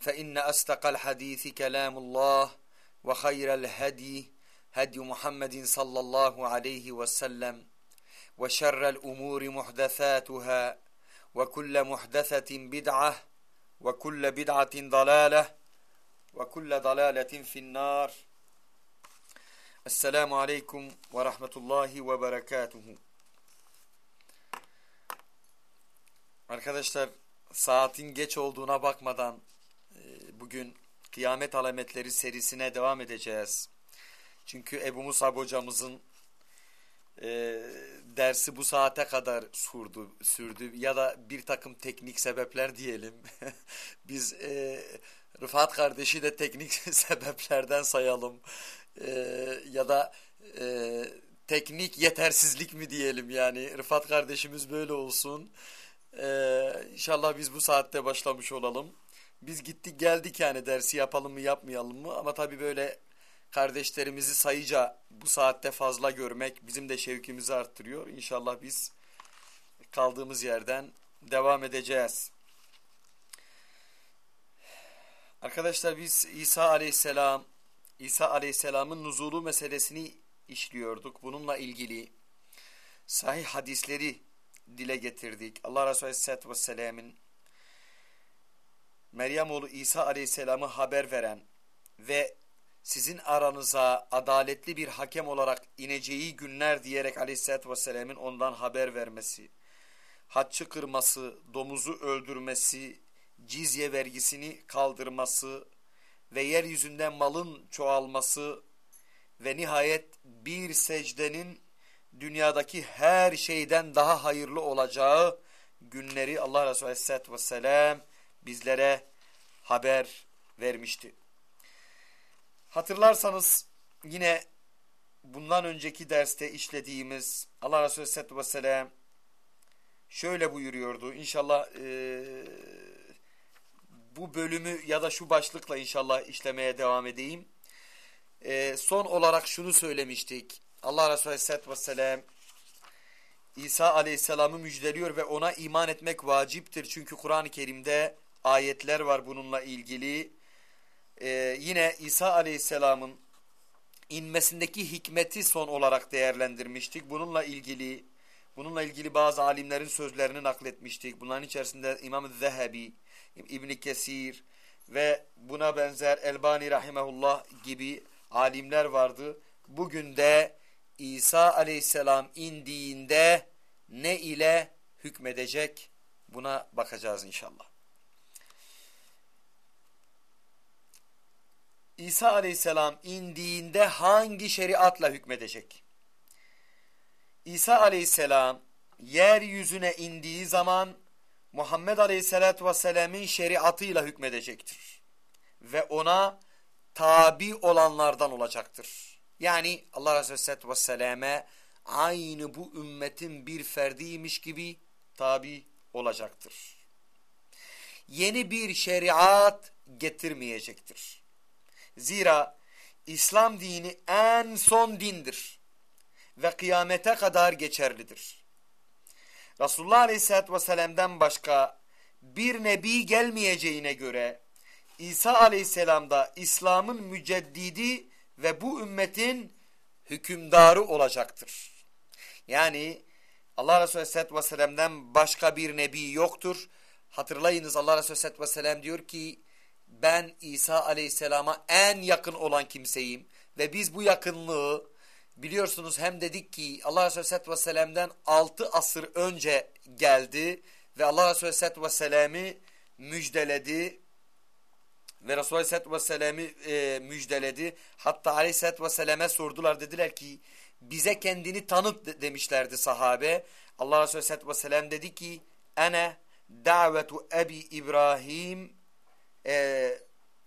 فإن أصدق الحديث كلام الله وخير الهدي هدي محمد صلى الله عليه وسلم وشر الأمور محدثاتها وكل محدثة بدعة وكل بدعة ضلالة وكل ضلالة في النار السلام عليكم ورحمة الله وبركاته Arkadaşlar saatin geç olduğuna bakmadan bugün kıyamet alametleri serisine devam edeceğiz. Çünkü Ebu Musab hocamızın e, dersi bu saate kadar sürdü, sürdü ya da bir takım teknik sebepler diyelim. Biz e, Rıfat kardeşi de teknik sebeplerden sayalım e, ya da e, teknik yetersizlik mi diyelim yani Rıfat kardeşimiz böyle olsun. E, inşallah biz bu saatte başlamış olalım. Biz gittik geldik yani dersi yapalım mı yapmayalım mı ama tabii böyle kardeşlerimizi sayıca bu saatte fazla görmek bizim de şevkimizi arttırıyor. İnşallah biz kaldığımız yerden devam edeceğiz. Arkadaşlar biz İsa aleyhisselam, İsa aleyhisselamın nuzulu meselesini işliyorduk. Bununla ilgili sahih hadisleri dile getirdik. Allah Resulü aleyhisselatü vesselamın Meryem oğlu İsa aleyhisselamı haber veren ve sizin aranıza adaletli bir hakem olarak ineceği günler diyerek aleyhissalatü vesselamın ondan haber vermesi, haccı kırması, domuzu öldürmesi, cizye vergisini kaldırması ve yeryüzünden malın çoğalması ve nihayet bir secdenin dünyadaki her şeyden daha hayırlı olacağı günleri Allah Resulü Aleyhisselatü Vesselam bizlere haber vermişti. Hatırlarsanız yine bundan önceki derste işlediğimiz Allah Resulü Aleyhisselatü Vesselam şöyle buyuruyordu. İnşallah e, bu bölümü ya da şu başlıkla inşallah işlemeye devam edeyim. E, son olarak şunu söylemiştik. Allah Resulü Aleyhisselatü Vesselam İsa Aleyhisselam'ı müjdeliyor ve ona iman etmek vaciptir. Çünkü Kur'an-ı Kerim'de ayetler var bununla ilgili. Ee, yine İsa Aleyhisselam'ın inmesindeki hikmeti son olarak değerlendirmiştik. Bununla ilgili bununla ilgili bazı alimlerin sözlerini nakletmiştik. Bunların içerisinde İmam Zehebi, İbn Kesir ve buna benzer Elbani rahimehullah gibi alimler vardı. Bugün de İsa Aleyhisselam indiğinde ne ile hükmedecek? Buna bakacağız inşallah. İsa aleyhisselam indiğinde hangi şeriatla hükmedecek? İsa aleyhisselam yeryüzüne indiği zaman Muhammed aleyhisselatü vesselam'ın şeriatıyla hükmedecektir. Ve ona tabi olanlardan olacaktır. Yani Allah Resulü aleyhisselatü vesselam'e aynı bu ümmetin bir ferdiymiş gibi tabi olacaktır. Yeni bir şeriat getirmeyecektir. Zira İslam dini en son dindir ve kıyamete kadar geçerlidir. Resulullah Aleyhisselatü Vesselam'dan başka bir nebi gelmeyeceğine göre İsa Aleyhisselam da İslam'ın müceddidi ve bu ümmetin hükümdarı olacaktır. Yani Allah Resulü Aleyhisselatü Vesselam'dan başka bir nebi yoktur. Hatırlayınız Allah Resulü Aleyhisselatü Vesselam diyor ki ben İsa Aleyhisselam'a en yakın olan kimseyim ve biz bu yakınlığı biliyorsunuz hem dedik ki Allah Resulü Aleyhisselatü Vesselam'dan 6 asır önce geldi ve Allah Resulü Aleyhisselatü Vesselam'ı müjdeledi ve Resulü Aleyhisselatü Vesselam'ı e, müjdeledi. Hatta Aleyhisselatü Vesselam'e sordular dediler ki bize kendini tanıt demişlerdi sahabe. Allah Resulü Aleyhisselatü Vesselam dedi ki ene davetu ebi İbrahim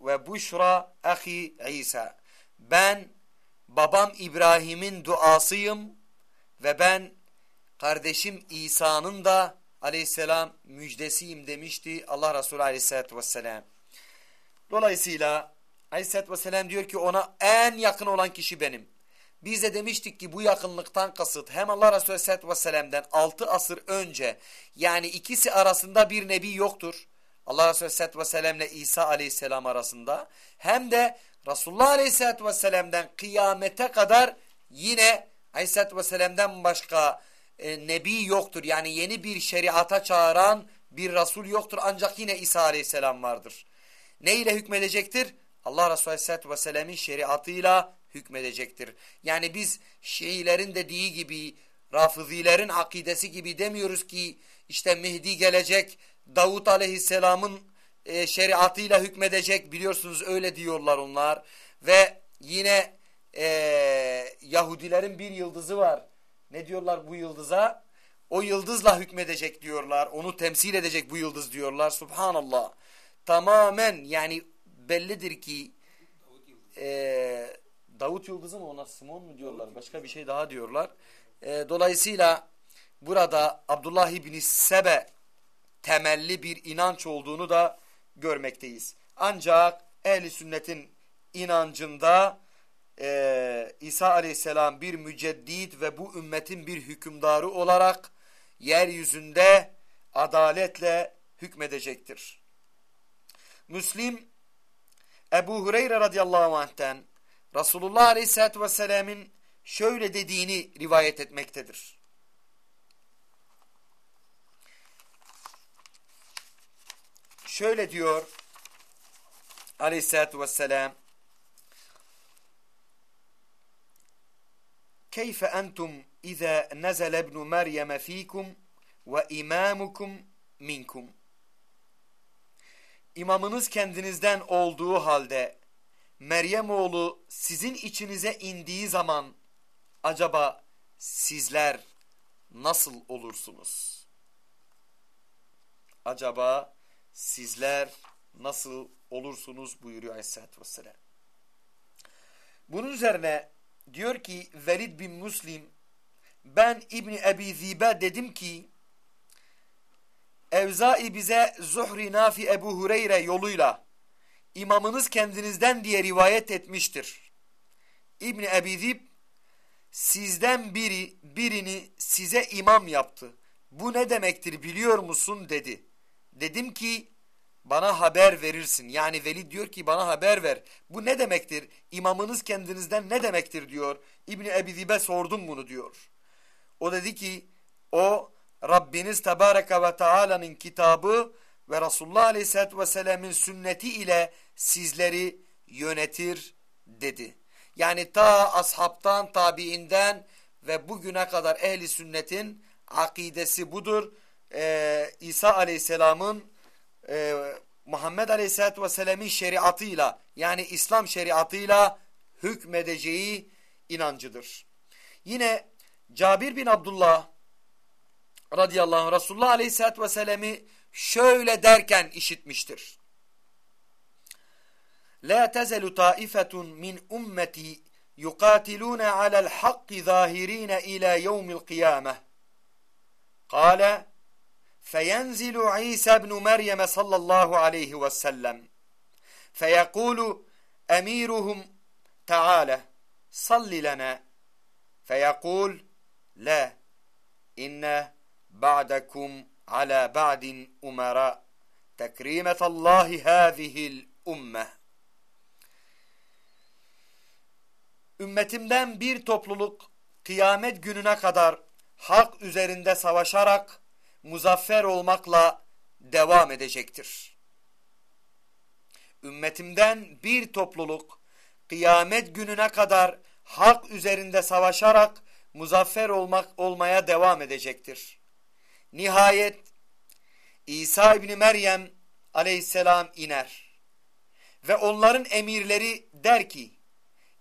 ve buşra ahi İsa. Ben babam İbrahim'in duasıyım ve ben kardeşim İsa'nın da aleyhisselam müjdesiyim demişti Allah Resulü aleyhissalatü vesselam. Dolayısıyla aleyhissalatü vesselam diyor ki ona en yakın olan kişi benim. Biz de demiştik ki bu yakınlıktan kasıt hem Allah Resulü aleyhissalatü vesselam'dan 6 asır önce yani ikisi arasında bir nebi yoktur. Allah Resulü aleyhissalatü vesselam ile İsa aleyhisselam arasında hem de Resulullah aleyhissalatü vesselam'dan kıyamete kadar yine aleyhissalatü vesselam'dan başka e, nebi yoktur. Yani yeni bir şeriata çağıran bir Resul yoktur ancak yine İsa aleyhisselam vardır. Ne ile hükmedecektir? Allah Resulü aleyhissalatü vesselam'ın şeriatıyla hükmedecektir. Yani biz Şiilerin dediği gibi, Rafizilerin akidesi gibi demiyoruz ki işte Mehdi gelecek, Davut aleyhisselamın e, şeriatıyla hükmedecek biliyorsunuz öyle diyorlar onlar. Ve yine e, Yahudilerin bir yıldızı var. Ne diyorlar bu yıldıza? O yıldızla hükmedecek diyorlar. Onu temsil edecek bu yıldız diyorlar. Subhanallah. Tamamen yani bellidir ki e, Davut yıldızı mı ona Simon mu diyorlar? Başka bir şey daha diyorlar. E, dolayısıyla burada Abdullah İbni Sebe temelli bir inanç olduğunu da görmekteyiz. Ancak ehli sünnetin inancında e, İsa aleyhisselam bir müceddit ve bu ümmetin bir hükümdarı olarak yeryüzünde adaletle hükmedecektir. Müslim Ebu Hureyre radıyallahu anh'ten Resulullah aleyhisselatü vesselam'ın şöyle dediğini rivayet etmektedir. Şöyle diyor aleyhissalatü vesselam Keyfe entum iza nezele ibnu Meryem fikum ve imamukum minkum İmamınız kendinizden olduğu halde Meryem oğlu sizin içinize indiği zaman acaba sizler nasıl olursunuz? Acaba sizler nasıl olursunuz buyuruyor Aleyhisselatü Vesselam. Bunun üzerine diyor ki Velid bin Müslim ben İbni Ebi Zibe dedim ki Evzai bize Zuhri Nafi Ebu Hureyre yoluyla imamınız kendinizden diye rivayet etmiştir. İbni Ebi Zib sizden biri birini size imam yaptı. Bu ne demektir biliyor musun dedi. Dedim ki bana haber verirsin. Yani Veli diyor ki bana haber ver. Bu ne demektir? İmamınız kendinizden ne demektir diyor. İbni Ebi Zib'e sordum bunu diyor. O dedi ki o Rabbiniz Tebareke ve Teala'nın kitabı ve Resulullah Aleyhisselatü Vesselam'ın sünneti ile sizleri yönetir dedi. Yani ta ashabtan, tabiinden ve bugüne kadar ehli sünnetin akidesi budur. Ee, İsa Aleyhisselam'ın e, Muhammed Aleyhisselatü Vesselam'ın şeriatıyla yani İslam şeriatıyla hükmedeceği inancıdır. Yine Cabir bin Abdullah radıyallahu anh Resulullah Aleyhisselatü Vesselam'ı şöyle derken işitmiştir. La tezelu taifetun min ummeti yukatilune alel hakki zahirine ila yevmil kıyameh. Kale فينزل عيسى بن مريم صلى الله عليه وسلم فيقول أميرهم تعالى صل لنا فيقول لا إن بعدكم على بعد أمراء تكريمة الله هذه الأمة Ümmetimden bir topluluk kıyamet gününe kadar hak üzerinde savaşarak muzaffer olmakla devam edecektir. Ümmetimden bir topluluk kıyamet gününe kadar hak üzerinde savaşarak muzaffer olmak olmaya devam edecektir. Nihayet İsa İbni Meryem aleyhisselam iner ve onların emirleri der ki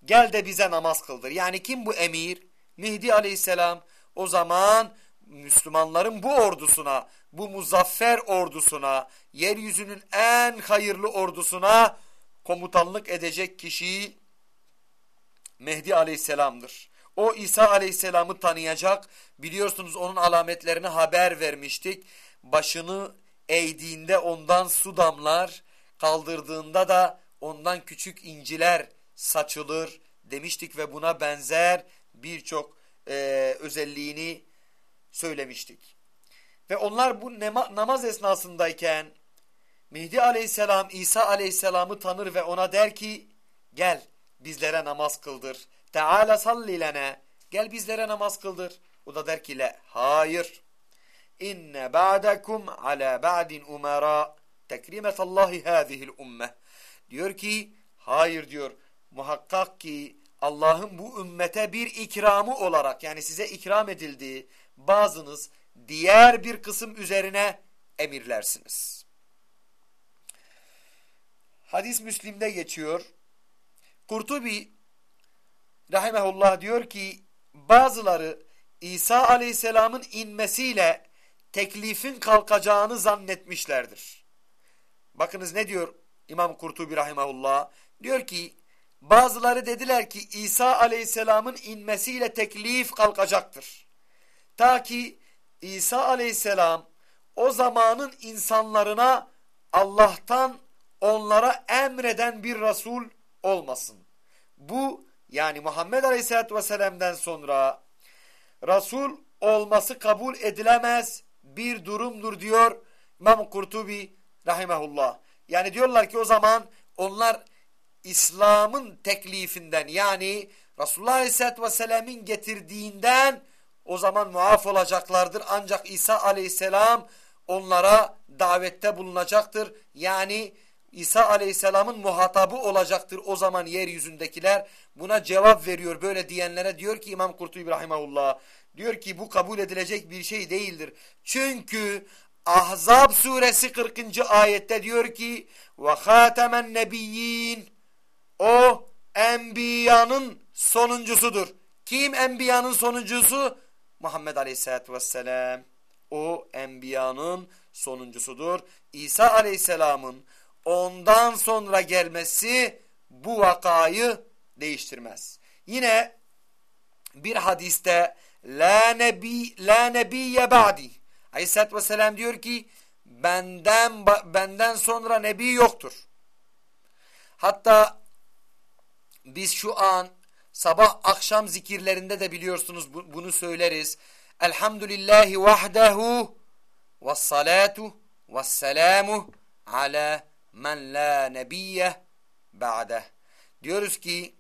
gel de bize namaz kıldır. Yani kim bu emir? Mihdi aleyhisselam o zaman Müslümanların bu ordusuna, bu muzaffer ordusuna, yeryüzünün en hayırlı ordusuna komutanlık edecek kişi Mehdi aleyhisselamdır. O İsa aleyhisselamı tanıyacak. Biliyorsunuz onun alametlerini haber vermiştik. Başını eğdiğinde ondan su damlar, kaldırdığında da ondan küçük inciler saçılır demiştik ve buna benzer birçok e, özelliğini söylemiştik. Ve onlar bu namaz esnasındayken Mehdi aleyhisselam İsa aleyhisselamı tanır ve ona der ki gel bizlere namaz kıldır. Teala sallilene gel bizlere namaz kıldır. O da der ki le hayır. İnne ba'dakum ala ba'din umara tekrimetallahi hâzihil ummeh. Diyor ki hayır diyor muhakkak ki Allah'ın bu ümmete bir ikramı olarak yani size ikram edildiği bazınız diğer bir kısım üzerine emirlersiniz. Hadis Müslim'de geçiyor. Kurtubi rahimehullah diyor ki bazıları İsa aleyhisselamın inmesiyle teklifin kalkacağını zannetmişlerdir. Bakınız ne diyor İmam Kurtubi rahimehullah? Diyor ki bazıları dediler ki İsa aleyhisselamın inmesiyle teklif kalkacaktır. Ta ki İsa aleyhisselam o zamanın insanlarına Allah'tan onlara emreden bir Resul olmasın. Bu yani Muhammed aleyhisselatü vesselam'dan sonra Resul olması kabul edilemez bir durumdur diyor İmam Kurtubi rahimahullah. Yani diyorlar ki o zaman onlar İslam'ın teklifinden yani Resulullah Aleyhisselatü Vesselam'ın getirdiğinden o zaman muaf olacaklardır. Ancak İsa Aleyhisselam onlara davette bulunacaktır. Yani İsa Aleyhisselam'ın muhatabı olacaktır o zaman yeryüzündekiler. Buna cevap veriyor böyle diyenlere diyor ki İmam Kurtubi İbrahimullah diyor ki bu kabul edilecek bir şey değildir. Çünkü Ahzab suresi 40. ayette diyor ki ve hatemen nebiyyin o enbiyanın sonuncusudur. Kim enbiyanın sonuncusu? Muhammed Aleyhisselatü Vesselam. O enbiyanın sonuncusudur. İsa Aleyhisselam'ın ondan sonra gelmesi bu vakayı değiştirmez. Yine bir hadiste la nebi la nebiye ba'di. Aleyhisselatü Vesselam diyor ki benden benden sonra nebi yoktur. Hatta biz şu an sabah akşam zikirlerinde de biliyorsunuz bunu söyleriz. Elhamdülillahi vahdehu ve salatu ve selamu ala men la nebiyye ba'deh. Diyoruz ki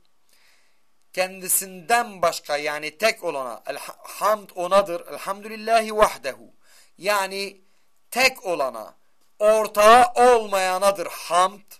kendisinden başka yani tek olana hamd onadır. Elhamdülillahi vahdehu. Yani tek olana ortağı olmayanadır hamd.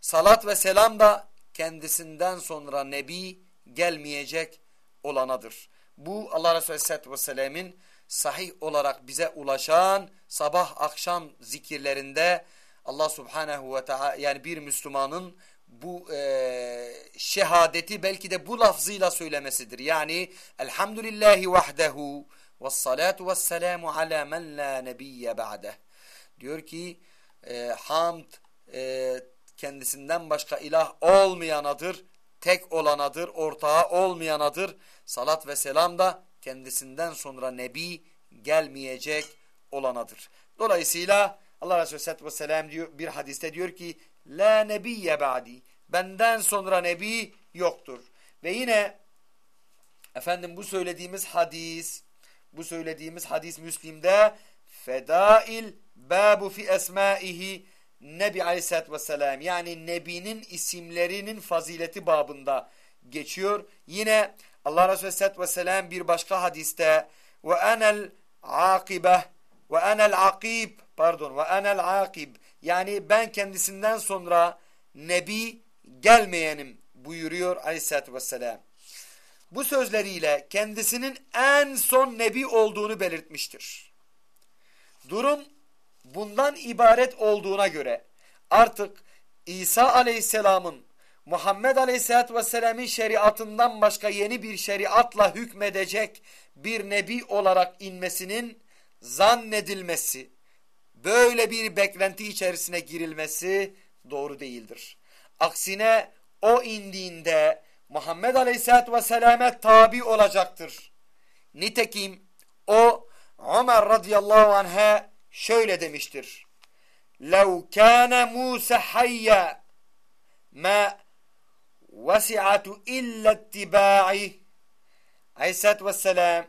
Salat ve selam da kendisinden sonra nebi gelmeyecek olanadır. Bu Allah Resulü Aleyhisselatü Vesselam'ın sahih olarak bize ulaşan sabah akşam zikirlerinde Allah Subhanahu ve Teala yani bir Müslümanın bu e, şehadeti belki de bu lafzıyla söylemesidir. Yani elhamdülillahi vahdehu ve salatu ve selamu ala men la nebiyye ba'deh. Diyor ki e, hamd e, kendisinden başka ilah olmayanadır, tek olanadır, ortağı olmayanadır. Salat ve selam da kendisinden sonra nebi gelmeyecek olanadır. Dolayısıyla Allah Resulü Aleyhisselatü Vesselam diyor, bir hadiste diyor ki La nebiyye ba'di benden sonra nebi yoktur. Ve yine efendim bu söylediğimiz hadis bu söylediğimiz hadis Müslim'de fedail babu fi esmaihi Nebi Aleyhisselatü Vesselam yani Nebi'nin isimlerinin fazileti babında geçiyor. Yine Allah Resulü Aleyhisselatü Vesselam bir başka hadiste ve enel akibe ve enel akib pardon ve enel akib yani ben kendisinden sonra Nebi gelmeyenim buyuruyor Aleyhisselatü Vesselam. Bu sözleriyle kendisinin en son Nebi olduğunu belirtmiştir. Durum bundan ibaret olduğuna göre artık İsa Aleyhisselam'ın Muhammed Aleyhisselatü Vesselam'ın şeriatından başka yeni bir şeriatla hükmedecek bir nebi olarak inmesinin zannedilmesi, böyle bir beklenti içerisine girilmesi doğru değildir. Aksine o indiğinde Muhammed Aleyhisselatü Vesselam'e tabi olacaktır. Nitekim o Ömer radıyallahu anh'a şöyle demiştir. لَوْ كَانَ مُوسَ حَيَّ مَا وَسِعَتُ اِلَّا اتِّبَاعِ Aleyhisselatü Vesselam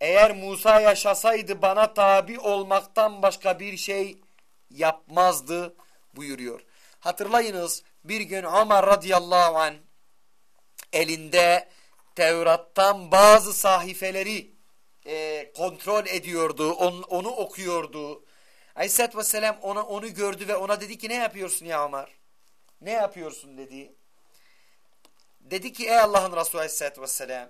eğer Musa yaşasaydı bana tabi olmaktan başka bir şey yapmazdı buyuruyor. Hatırlayınız bir gün Ömer radıyallahu anh elinde Tevrat'tan bazı sahifeleri e, kontrol ediyordu, on, onu okuyordu. Aleyhisselatü Vesselam ona, onu gördü ve ona dedi ki ne yapıyorsun ya Ömer? Ne yapıyorsun dedi. Dedi ki ey Allah'ın Resulü Aleyhisselatü Vesselam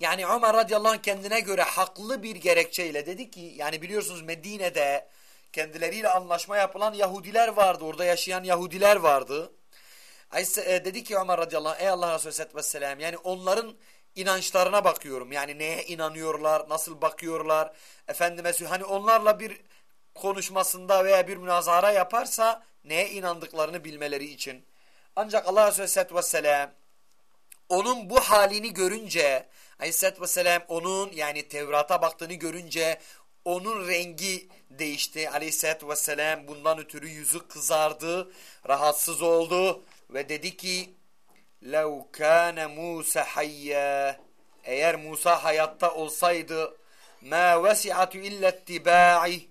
yani Ömer radıyallahu anh kendine göre haklı bir gerekçeyle dedi ki yani biliyorsunuz Medine'de kendileriyle anlaşma yapılan Yahudiler vardı. Orada yaşayan Yahudiler vardı. E, dedi ki Ömer radıyallahu anh ey Allah Resulü aleyhisselatü vesselam yani onların inançlarına bakıyorum. Yani neye inanıyorlar, nasıl bakıyorlar. Efendime hani onlarla bir konuşmasında veya bir münazara yaparsa neye inandıklarını bilmeleri için. Ancak Allah aleyhisselatü vesselam onun bu halini görünce aleyhisselatü vesselam onun yani Tevrat'a baktığını görünce onun rengi değişti. Aleyhisselatü vesselam bundan ötürü yüzü kızardı, rahatsız oldu ve dedi ki لَوْ كَانَ مُوسَ حَيَّا Eğer Musa hayatta olsaydı مَا وَسِعَةُ اِلَّا اتِّبَاعِ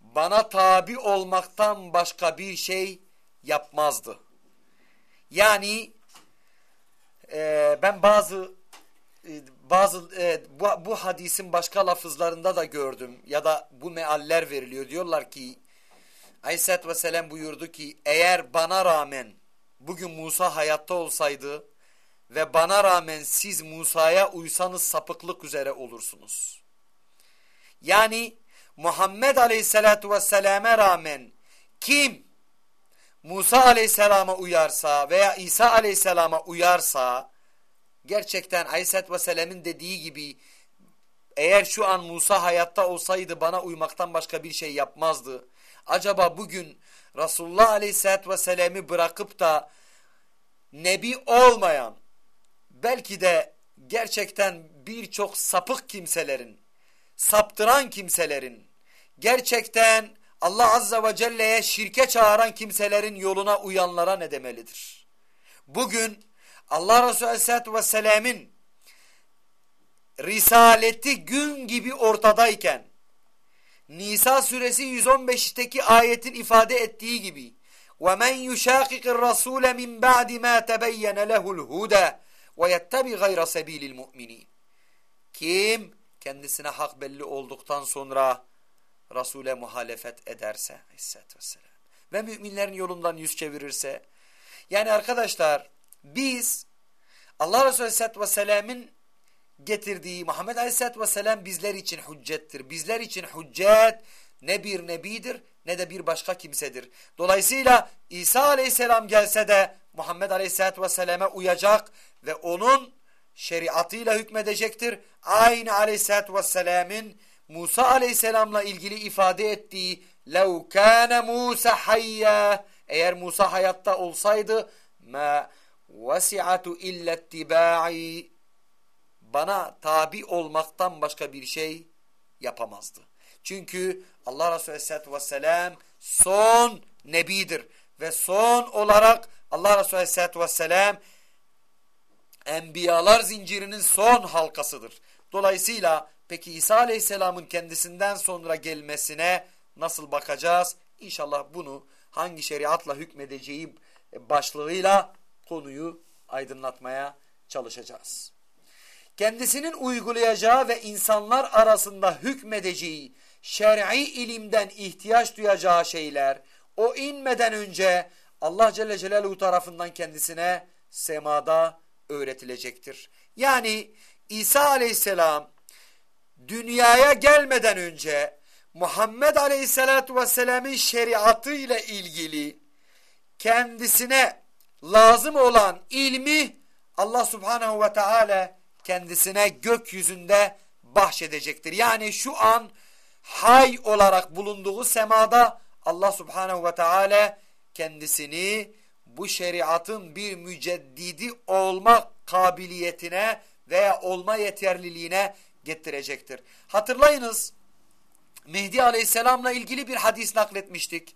Bana tabi olmaktan başka bir şey yapmazdı. Yani e, ben bazı e, bazı e, bu, bu hadisin başka lafızlarında da gördüm ya da bu mealler veriliyor. Diyorlar ki Aleyhisselatü Vesselam buyurdu ki eğer bana rağmen bugün Musa hayatta olsaydı ve bana rağmen siz Musa'ya uysanız sapıklık üzere olursunuz. Yani Muhammed Aleyhisselatü Vesselam'e rağmen kim Musa Aleyhisselam'a uyarsa veya İsa Aleyhisselam'a uyarsa gerçekten Aleyhisselatü Vesselam'ın dediği gibi eğer şu an Musa hayatta olsaydı bana uymaktan başka bir şey yapmazdı. Acaba bugün Resulullah Aleyhisselatü Vesselam'ı bırakıp da Nebi olmayan belki de gerçekten birçok sapık kimselerin, saptıran kimselerin, gerçekten Allah Azze ve Celle'ye şirke çağıran kimselerin yoluna uyanlara ne demelidir? Bugün Allah Resulü Aleyhisselatü Vesselam'ın risaleti gün gibi ortadayken Nisa suresi 115'teki ayetin ifade ettiği gibi وَمَنْ يُشَاقِقِ الرَّسُولَ مِنْ بَعْدِ مَا تَبَيَّنَ لَهُ الْهُدَى وَيَتَّبِ غَيْرَ سَب۪يلِ الْمُؤْمِنِينَ Kim kendisine hak belli olduktan sonra Resul'e muhalefet ederse aleyhissalatü vesselam ve müminlerin yolundan yüz çevirirse yani arkadaşlar biz Allah Resulü aleyhissalatü vesselamın getirdiği Muhammed aleyhissalatü vesselam bizler için hüccettir. Bizler için hüccet ne bir nebidir ne de bir başka kimsedir. Dolayısıyla İsa aleyhisselam gelse de Muhammed aleyhissalatü vesselame uyacak ve onun şeriatıyla hükmedecektir. Aynı aleyhissalatü vesselamın Musa aleyhisselamla ilgili ifade ettiği لَوْ كَانَ Musa hayya Eğer Musa hayatta olsaydı ma وَسِعَةُ illa اتِّبَاعِ bana tabi olmaktan başka bir şey yapamazdı. Çünkü Allah Resulü Aleyhisselatü Vesselam son nebidir. ve son olarak Allah Resulü Aleyhisselatü Vesselam enbiyalar zincirinin son halkasıdır. Dolayısıyla peki İsa Aleyhisselam'ın kendisinden sonra gelmesine nasıl bakacağız? İnşallah bunu hangi şeriatla hükmedeceği başlığıyla konuyu aydınlatmaya çalışacağız. Kendisinin uygulayacağı ve insanlar arasında hükmedeceği şer'i ilimden ihtiyaç duyacağı şeyler o inmeden önce Allah Celle Celaluhu tarafından kendisine semada öğretilecektir. Yani İsa Aleyhisselam dünyaya gelmeden önce Muhammed Aleyhisselatü Vesselam'ın şeriatı ile ilgili kendisine lazım olan ilmi Allah Subhanahu ve Teala kendisine gökyüzünde bahşedecektir. Yani şu an hay olarak bulunduğu semada Allah Subhanahu ve Teala kendisini bu şeriatın bir müceddidi olma kabiliyetine veya olma yeterliliğine getirecektir. Hatırlayınız Mehdi Aleyhisselam'la ilgili bir hadis nakletmiştik.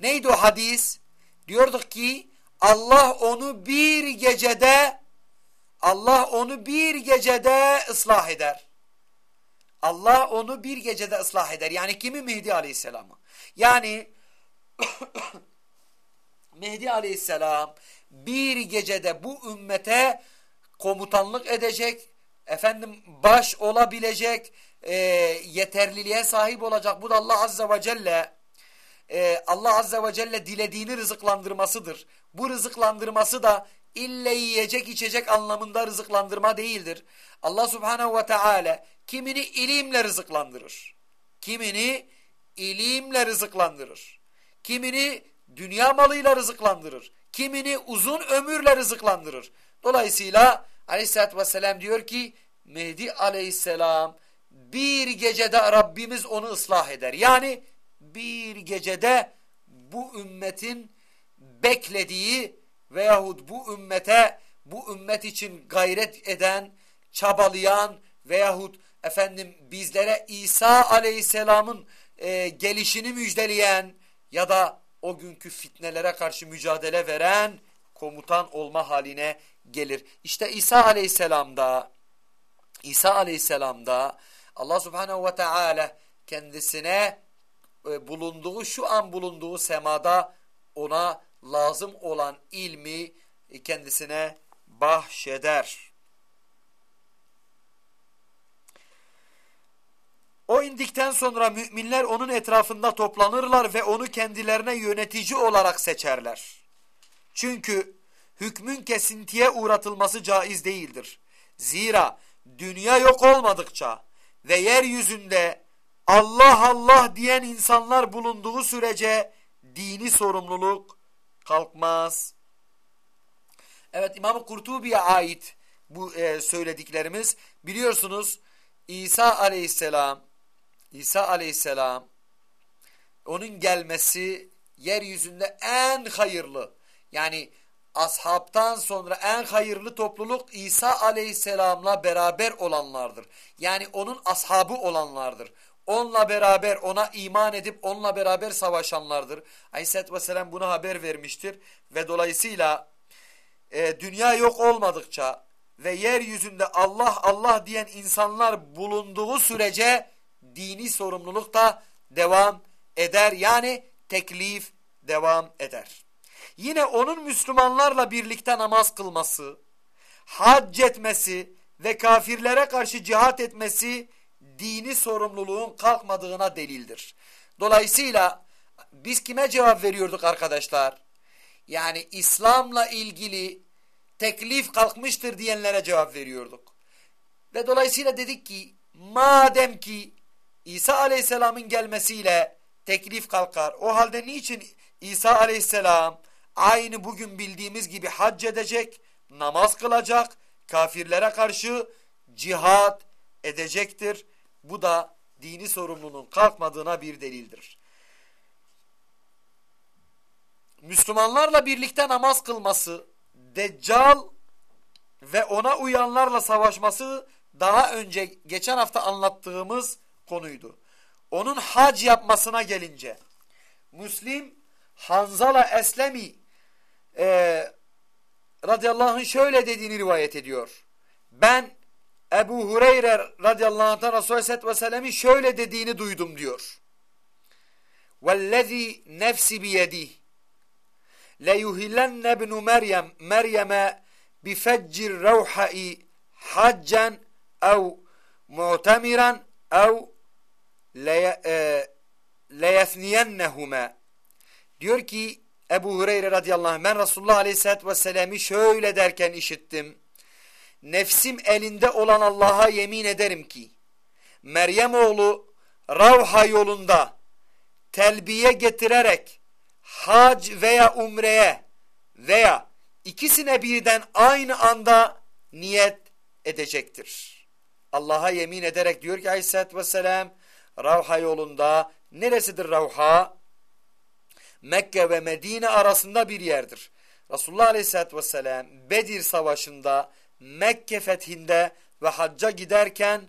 Neydi o hadis? Diyorduk ki Allah onu bir gecede Allah onu bir gecede ıslah eder. Allah onu bir gecede ıslah eder. Yani kimi Mehdi Aleyhisselam'ı? Yani Mehdi Aleyhisselam bir gecede bu ümmete komutanlık edecek, efendim baş olabilecek, e, yeterliliğe sahip olacak. Bu da Allah Azze ve Celle e, Allah Azze ve Celle dilediğini rızıklandırmasıdır. Bu rızıklandırması da ille yiyecek içecek anlamında rızıklandırma değildir. Allah Subhanahu ve Teala kimini ilimle rızıklandırır. Kimini ilimle rızıklandırır. Kimini dünya malıyla rızıklandırır. Kimini uzun ömürle rızıklandırır. Dolayısıyla Aleyhisselatü Vesselam diyor ki Mehdi Aleyhisselam bir gecede Rabbimiz onu ıslah eder. Yani bir gecede bu ümmetin beklediği veyahut bu ümmete bu ümmet için gayret eden, çabalayan veyahut efendim bizlere İsa Aleyhisselam'ın e, gelişini müjdeleyen ya da o günkü fitnelere karşı mücadele veren komutan olma haline gelir. İşte İsa Aleyhisselam'da İsa Aleyhisselam'da Allah Subhanahu ve Teala kendisine e, bulunduğu şu an bulunduğu semada ona lazım olan ilmi kendisine bahşeder. O indikten sonra müminler onun etrafında toplanırlar ve onu kendilerine yönetici olarak seçerler. Çünkü hükmün kesintiye uğratılması caiz değildir. Zira dünya yok olmadıkça ve yeryüzünde Allah Allah diyen insanlar bulunduğu sürece dini sorumluluk kalkmaz. Evet İmam-ı Kurtubi'ye ait bu e, söylediklerimiz biliyorsunuz İsa aleyhisselam İsa aleyhisselam onun gelmesi yeryüzünde en hayırlı yani ashabtan sonra en hayırlı topluluk İsa aleyhisselamla beraber olanlardır. Yani onun ashabı olanlardır. Onunla beraber ona iman edip onunla beraber savaşanlardır. Aleyhisselatü Vesselam buna haber vermiştir. Ve dolayısıyla e, dünya yok olmadıkça ve yeryüzünde Allah Allah diyen insanlar bulunduğu sürece dini sorumluluk da devam eder. Yani teklif devam eder. Yine onun Müslümanlarla birlikte namaz kılması, hac etmesi ve kafirlere karşı cihat etmesi dini sorumluluğun kalkmadığına delildir. Dolayısıyla biz kime cevap veriyorduk arkadaşlar? Yani İslam'la ilgili teklif kalkmıştır diyenlere cevap veriyorduk. Ve dolayısıyla dedik ki madem ki İsa Aleyhisselam'ın gelmesiyle teklif kalkar. O halde niçin İsa Aleyhisselam aynı bugün bildiğimiz gibi hac edecek, namaz kılacak, kafirlere karşı cihat edecektir. Bu da dini sorumluluğun kalkmadığına bir delildir. Müslümanlarla birlikte namaz kılması, Deccal ve ona uyanlarla savaşması daha önce geçen hafta anlattığımız konuydu. Onun hac yapmasına gelince, Müslim Hanzala Eslemi e, radıyallahu anh şöyle dediğini rivayet ediyor. Ben Ebu Hureyre radıyallahu anh'tan Resulü aleyhisselatü vesselam'ın şöyle dediğini duydum diyor. وَالَّذ۪ي نَفْسِ بِيَدِهِ لَيُهِلَنَّ ابْنُ مَرْيَمْ مَرْيَمَ بِفَجِّ الرَّوْحَئِ حَجًّا اَوْ مُعْتَمِرًا اَوْ لَيَثْنِيَنَّهُمَا Diyor ki Ebu Hureyre radıyallahu anh ben Resulullah aleyhisselatü vesselam'ı şöyle derken işittim. Nefsim elinde olan Allah'a yemin ederim ki Meryem oğlu Ravha yolunda telbiye getirerek hac veya umreye veya ikisine birden aynı anda niyet edecektir. Allah'a yemin ederek diyor ki aleyhissalatü vesselam Ravha yolunda neresidir Ravha? Mekke ve Medine arasında bir yerdir. Resulullah aleyhissalatü vesselam Bedir savaşında Mekke fethinde ve hacca giderken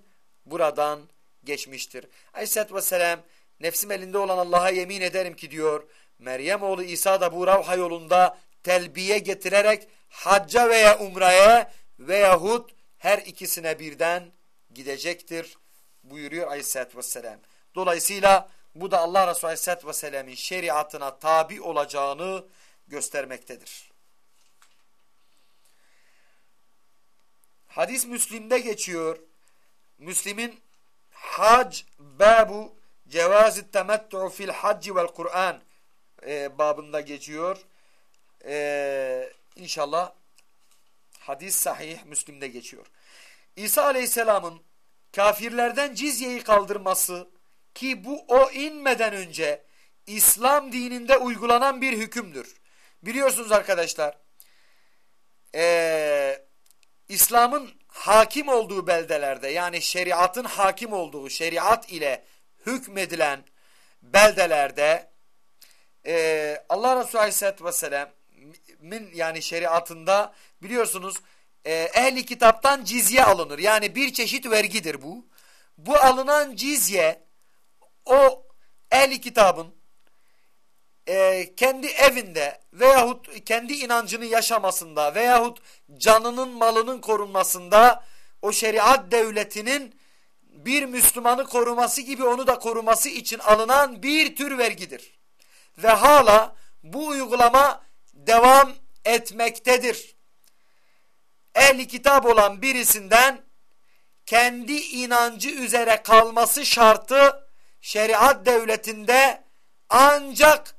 buradan geçmiştir. Aleyhisselatü Vesselam nefsim elinde olan Allah'a yemin ederim ki diyor Meryem oğlu İsa da bu Ravha yolunda telbiye getirerek hacca veya umraya veyahut her ikisine birden gidecektir buyuruyor Aleyhisselatü Vesselam. Dolayısıyla bu da Allah Resulü Aleyhisselatü Vesselam'ın şeriatına tabi olacağını göstermektedir. Hadis Müslim'de geçiyor. Müslim'in hac babu cevazi temettu fil hacci vel Kur'an e, babında geçiyor. E, inşallah hadis sahih Müslim'de geçiyor. İsa Aleyhisselam'ın kafirlerden cizyeyi kaldırması ki bu o inmeden önce İslam dininde uygulanan bir hükümdür. Biliyorsunuz arkadaşlar eee İslam'ın hakim olduğu beldelerde yani şeriatın hakim olduğu şeriat ile hükmedilen beldelerde e, Allah Resulü Aleyhisselatü Vesselam'ın yani şeriatında biliyorsunuz e, ehli kitaptan cizye alınır. Yani bir çeşit vergidir bu. Bu alınan cizye o ehli kitabın e, kendi evinde veyahut kendi inancını yaşamasında veyahut canının malının korunmasında o şeriat devletinin bir Müslümanı koruması gibi onu da koruması için alınan bir tür vergidir. Ve hala bu uygulama devam etmektedir. Ehli kitap olan birisinden kendi inancı üzere kalması şartı şeriat devletinde ancak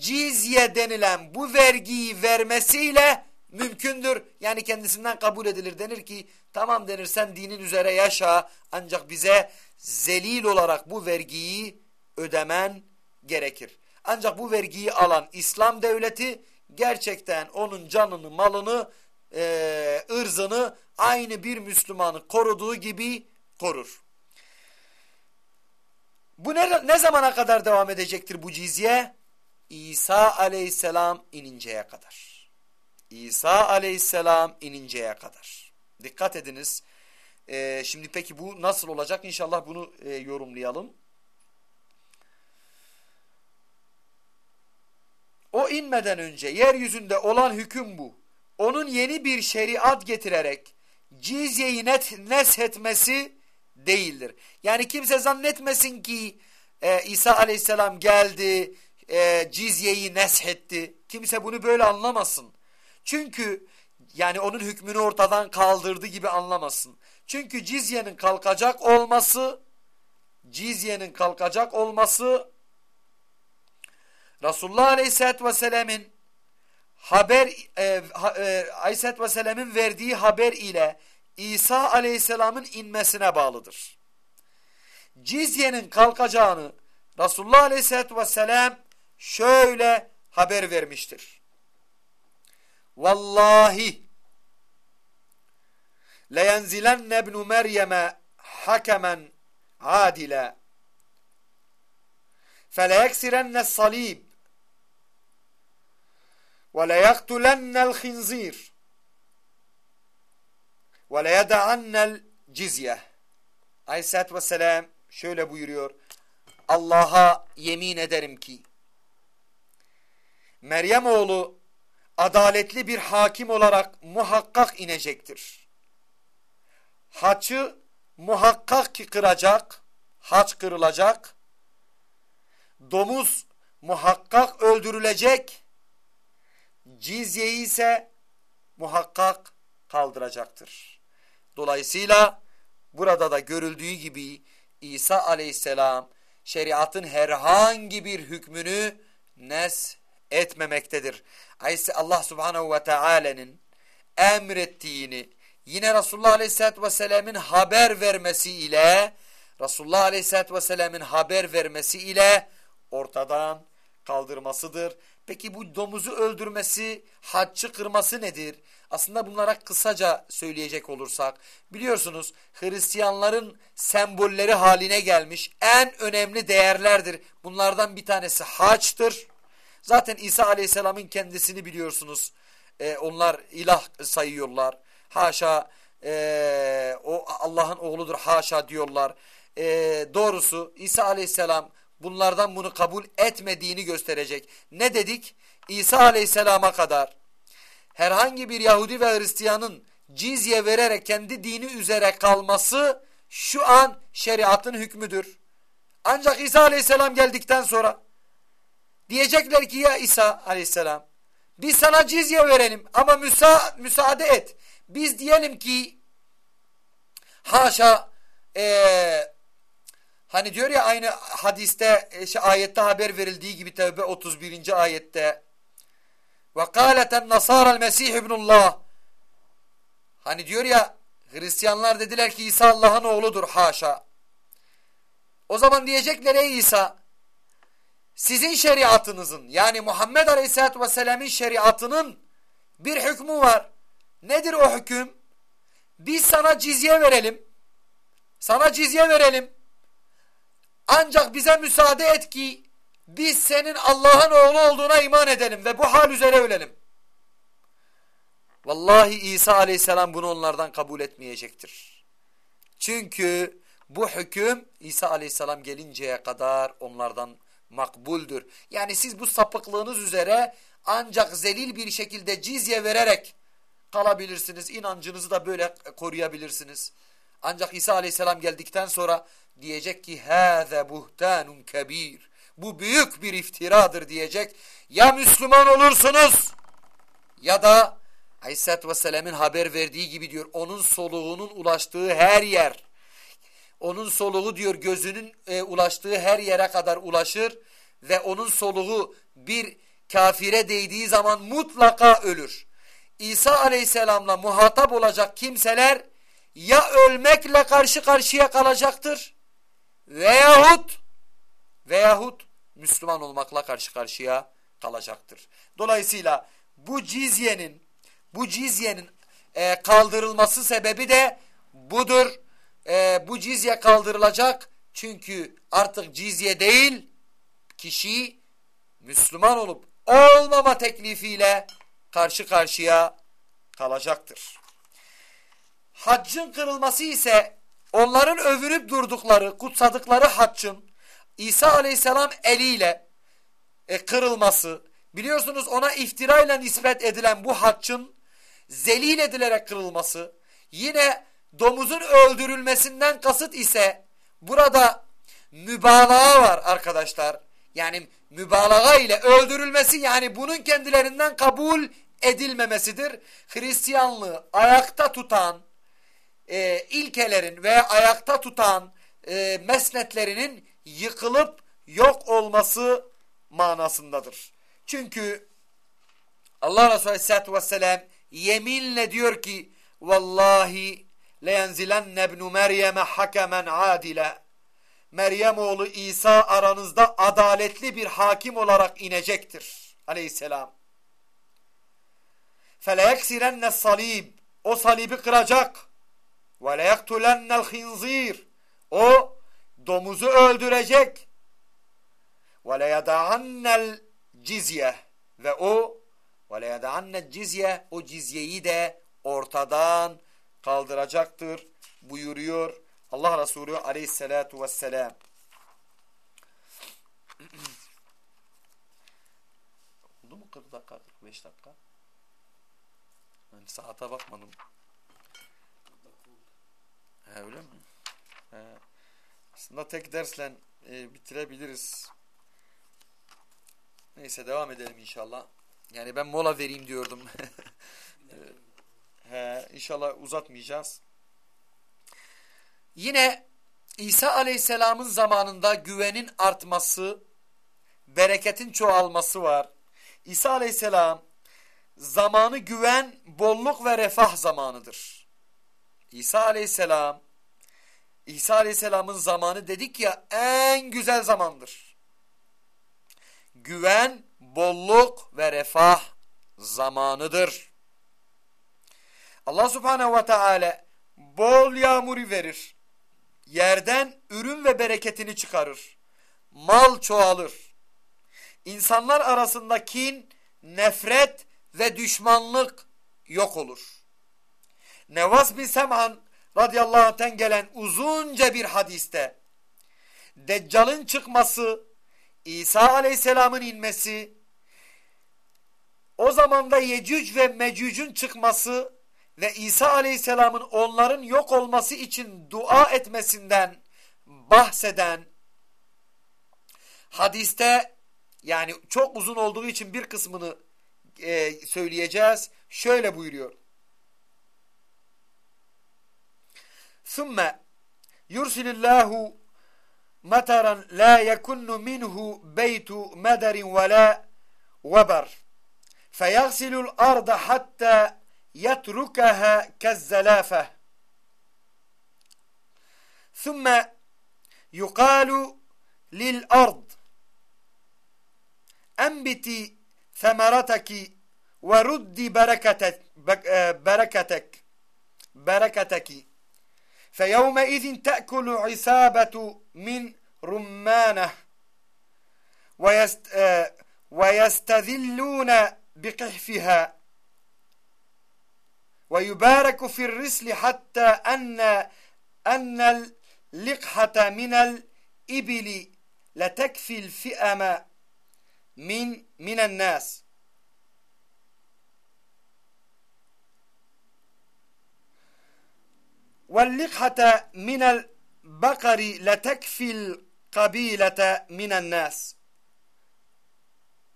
cizye denilen bu vergiyi vermesiyle mümkündür. Yani kendisinden kabul edilir. Denir ki tamam denir sen dinin üzere yaşa ancak bize zelil olarak bu vergiyi ödemen gerekir. Ancak bu vergiyi alan İslam devleti gerçekten onun canını, malını, e, ırzını aynı bir Müslümanı koruduğu gibi korur. Bu ne, ne zamana kadar devam edecektir bu cizye? İsa aleyhisselam ininceye kadar. İsa aleyhisselam ininceye kadar. Dikkat ediniz. Ee, şimdi peki bu nasıl olacak? İnşallah bunu e, yorumlayalım. O inmeden önce yeryüzünde olan hüküm bu. Onun yeni bir şeriat getirerek cizyeyi net neshetmesi değildir. Yani kimse zannetmesin ki e, İsa aleyhisselam geldi, e, cizyeyi neshetti. Kimse bunu böyle anlamasın. Çünkü yani onun hükmünü ortadan kaldırdı gibi anlamasın. Çünkü cizyenin kalkacak olması cizyenin kalkacak olması Resulullah Aleyhisselatü Vesselam'ın haber e, e, Aleyhisselatü Vesselam'ın verdiği haber ile İsa Aleyhisselam'ın inmesine bağlıdır. Cizyenin kalkacağını Resulullah Aleyhisselatü Vesselam şöyle haber vermiştir. Vallahi leyenzilenne ibnu Meryem'e hakemen adile. Feleyeksirenne salib. Ve leyektulennel khinzir ve leyeda'annel cizye Aleyhisselatü Vesselam şöyle buyuruyor. Allah'a yemin ederim ki Meryem oğlu adaletli bir hakim olarak muhakkak inecektir. Haçı muhakkak ki kıracak, haç kırılacak. Domuz muhakkak öldürülecek. Cizyeyi ise muhakkak kaldıracaktır. Dolayısıyla burada da görüldüğü gibi İsa aleyhisselam şeriatın herhangi bir hükmünü nes etmemektedir. Allah subhanehu ve teala'nın emrettiğini yine Resulullah aleyhisselatü vesselam'ın haber vermesi ile Resulullah aleyhisselatü vesselam'ın haber vermesi ile ortadan kaldırmasıdır. Peki bu domuzu öldürmesi, haccı kırması nedir? Aslında bunlara kısaca söyleyecek olursak, biliyorsunuz Hristiyanların sembolleri haline gelmiş en önemli değerlerdir. Bunlardan bir tanesi haçtır. Zaten İsa Aleyhisselam'ın kendisini biliyorsunuz. Ee, onlar ilah sayıyorlar. Haşa e, o Allah'ın oğludur haşa diyorlar. E, doğrusu İsa Aleyhisselam bunlardan bunu kabul etmediğini gösterecek. Ne dedik? İsa Aleyhisselam'a kadar herhangi bir Yahudi ve Hristiyanın cizye vererek kendi dini üzere kalması şu an şeriatın hükmüdür. Ancak İsa Aleyhisselam geldikten sonra diyecekler ki ya İsa Aleyhisselam biz sana cizye verelim ama müsa müsaade et. Biz diyelim ki haşa ee, hani diyor ya aynı hadiste işte ayette haber verildiği gibi Tevbe 31. ayette ve kâleten nasârel mesih ibnullah hani diyor ya Hristiyanlar dediler ki İsa Allah'ın oğludur haşa. O zaman diyecekler ey İsa sizin şeriatınızın yani Muhammed Aleyhisselatü Vesselam'ın şeriatının bir hükmü var. Nedir o hüküm? Biz sana cizye verelim. Sana cizye verelim. Ancak bize müsaade et ki biz senin Allah'ın oğlu olduğuna iman edelim ve bu hal üzere ölelim. Vallahi İsa aleyhisselam bunu onlardan kabul etmeyecektir. Çünkü bu hüküm İsa aleyhisselam gelinceye kadar onlardan makbuldür. Yani siz bu sapıklığınız üzere ancak zelil bir şekilde cizye vererek kalabilirsiniz. İnancınızı da böyle koruyabilirsiniz. Ancak İsa aleyhisselam geldikten sonra diyecek ki هَذَا buhtanun kebir. Bu büyük bir iftiradır diyecek. Ya Müslüman olursunuz ya da Aleyhisselatü Vesselam'ın haber verdiği gibi diyor onun soluğunun ulaştığı her yer onun soluğu diyor gözünün e, ulaştığı her yere kadar ulaşır ve onun soluğu bir kafire değdiği zaman mutlaka ölür. İsa aleyhisselamla muhatap olacak kimseler ya ölmekle karşı karşıya kalacaktır veyahut veyahut Müslüman olmakla karşı karşıya kalacaktır. Dolayısıyla bu cizyenin bu cizyenin e, kaldırılması sebebi de budur. E, bu cizye kaldırılacak çünkü artık cizye değil kişi Müslüman olup olmama teklifiyle karşı karşıya kalacaktır. Haccın kırılması ise onların övünüp durdukları, kutsadıkları haccın İsa aleyhisselam eliyle e, kırılması, biliyorsunuz ona iftirayla nispet edilen bu haccın zelil edilerek kırılması, yine domuzun öldürülmesinden kasıt ise burada mübalağa var arkadaşlar. Yani mübalağa ile öldürülmesi yani bunun kendilerinden kabul edilmemesidir. Hristiyanlığı ayakta tutan e, ilkelerin veya ayakta tutan e, mesnetlerinin yıkılıp yok olması manasındadır. Çünkü Allah Resulü Aleyhisselatü Vesselam yeminle diyor ki vallahi leyenzilenne ibnu Meryem'e hakemen adile Meryem oğlu İsa aranızda adaletli bir hakim olarak inecektir. Aleyhisselam. فَلَيَكْسِرَنَّ salib O salibi kıracak. وَلَيَقْتُلَنَّ الْخِنْزِيرِ O domuzu öldürecek. وَلَيَدَعَنَّ الْجِزْيَةِ Ve o وَلَيَدَعَنَّ الْجِزْيَةِ O cizyeyi de ortadan kaldıracaktır buyuruyor Allah Resulü aleyhissalatu vesselam. Oldu mu 40 dakika 45 dakika? Ben saate bakmadım. He, öyle mi? He. Aslında tek dersle e, bitirebiliriz. Neyse devam edelim inşallah. Yani ben mola vereyim diyordum. He, inşallah uzatmayacağız. Yine İsa Aleyhisselam'ın zamanında güvenin artması, bereketin çoğalması var. İsa Aleyhisselam zamanı güven, bolluk ve refah zamanıdır. İsa Aleyhisselam İsa Aleyhisselam'ın zamanı dedik ya en güzel zamandır. Güven, bolluk ve refah zamanıdır. Allah Subhanahu ve Teala bol yağmuru verir. Yerden ürün ve bereketini çıkarır. Mal çoğalır. İnsanlar arasında kin, nefret ve düşmanlık yok olur. Nevas bin Sem'an radıyallahu anh'ten gelen uzunca bir hadiste Deccal'ın çıkması, İsa aleyhisselamın inmesi, o zamanda Yecüc ve Mecüc'ün çıkması ve İsa aleyhisselamın onların yok olması için dua etmesinden bahseden hadiste yani çok uzun olduğu için bir kısmını e, söyleyeceğiz. Şöyle buyuruyor. ثم يرسل الله مطرا لا يكن منه بيت مدر ولا وبر فيغسل الأرض حتى يتركها كالزلافة. ثم يقال للأرض أنبتي ثمرتك ورد بركتك بركتك بركتك. فيومئذ تأكل عصابة من رمانة ويست ويستذلون بقحفها. ويبارك في الرسل حتى أن أن اللقحة من الإبل لتكفي الفئم من من الناس. واللقحة من البقر لتكفي القبيلة من الناس.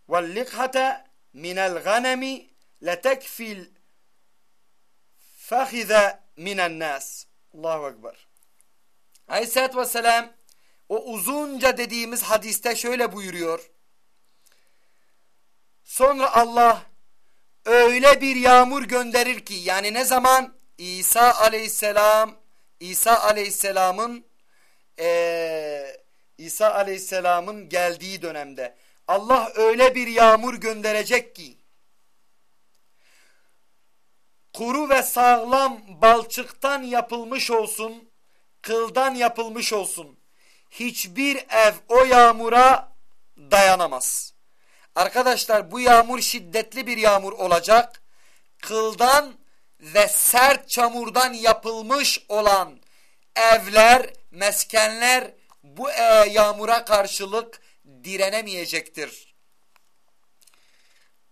واللقحة من الغنم لتكفي fahize minen nas. Allahu ekber. Aleyhisselatü vesselam o uzunca dediğimiz hadiste şöyle buyuruyor. Sonra Allah öyle bir yağmur gönderir ki yani ne zaman İsa aleyhisselam İsa aleyhisselamın e, İsa aleyhisselamın geldiği dönemde Allah öyle bir yağmur gönderecek ki kuru ve sağlam balçıktan yapılmış olsun, kıldan yapılmış olsun. Hiçbir ev o yağmura dayanamaz. Arkadaşlar bu yağmur şiddetli bir yağmur olacak. Kıldan ve sert çamurdan yapılmış olan evler, meskenler bu e, yağmura karşılık direnemeyecektir.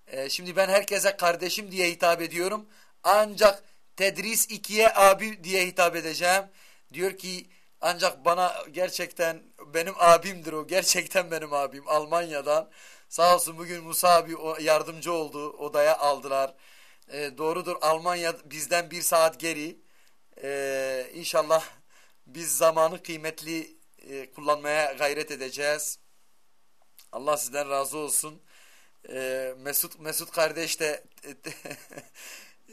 E, şimdi ben herkese kardeşim diye hitap ediyorum. Ancak tedris ikiye abi diye hitap edeceğim. Diyor ki ancak bana gerçekten benim abimdir o. Gerçekten benim abim Almanya'dan. Sağ olsun bugün Musa abi yardımcı oldu. Odaya aldılar. E, doğrudur Almanya bizden bir saat geri. E, inşallah biz zamanı kıymetli e, kullanmaya gayret edeceğiz. Allah sizden razı olsun. E, Mesut Mesut kardeş de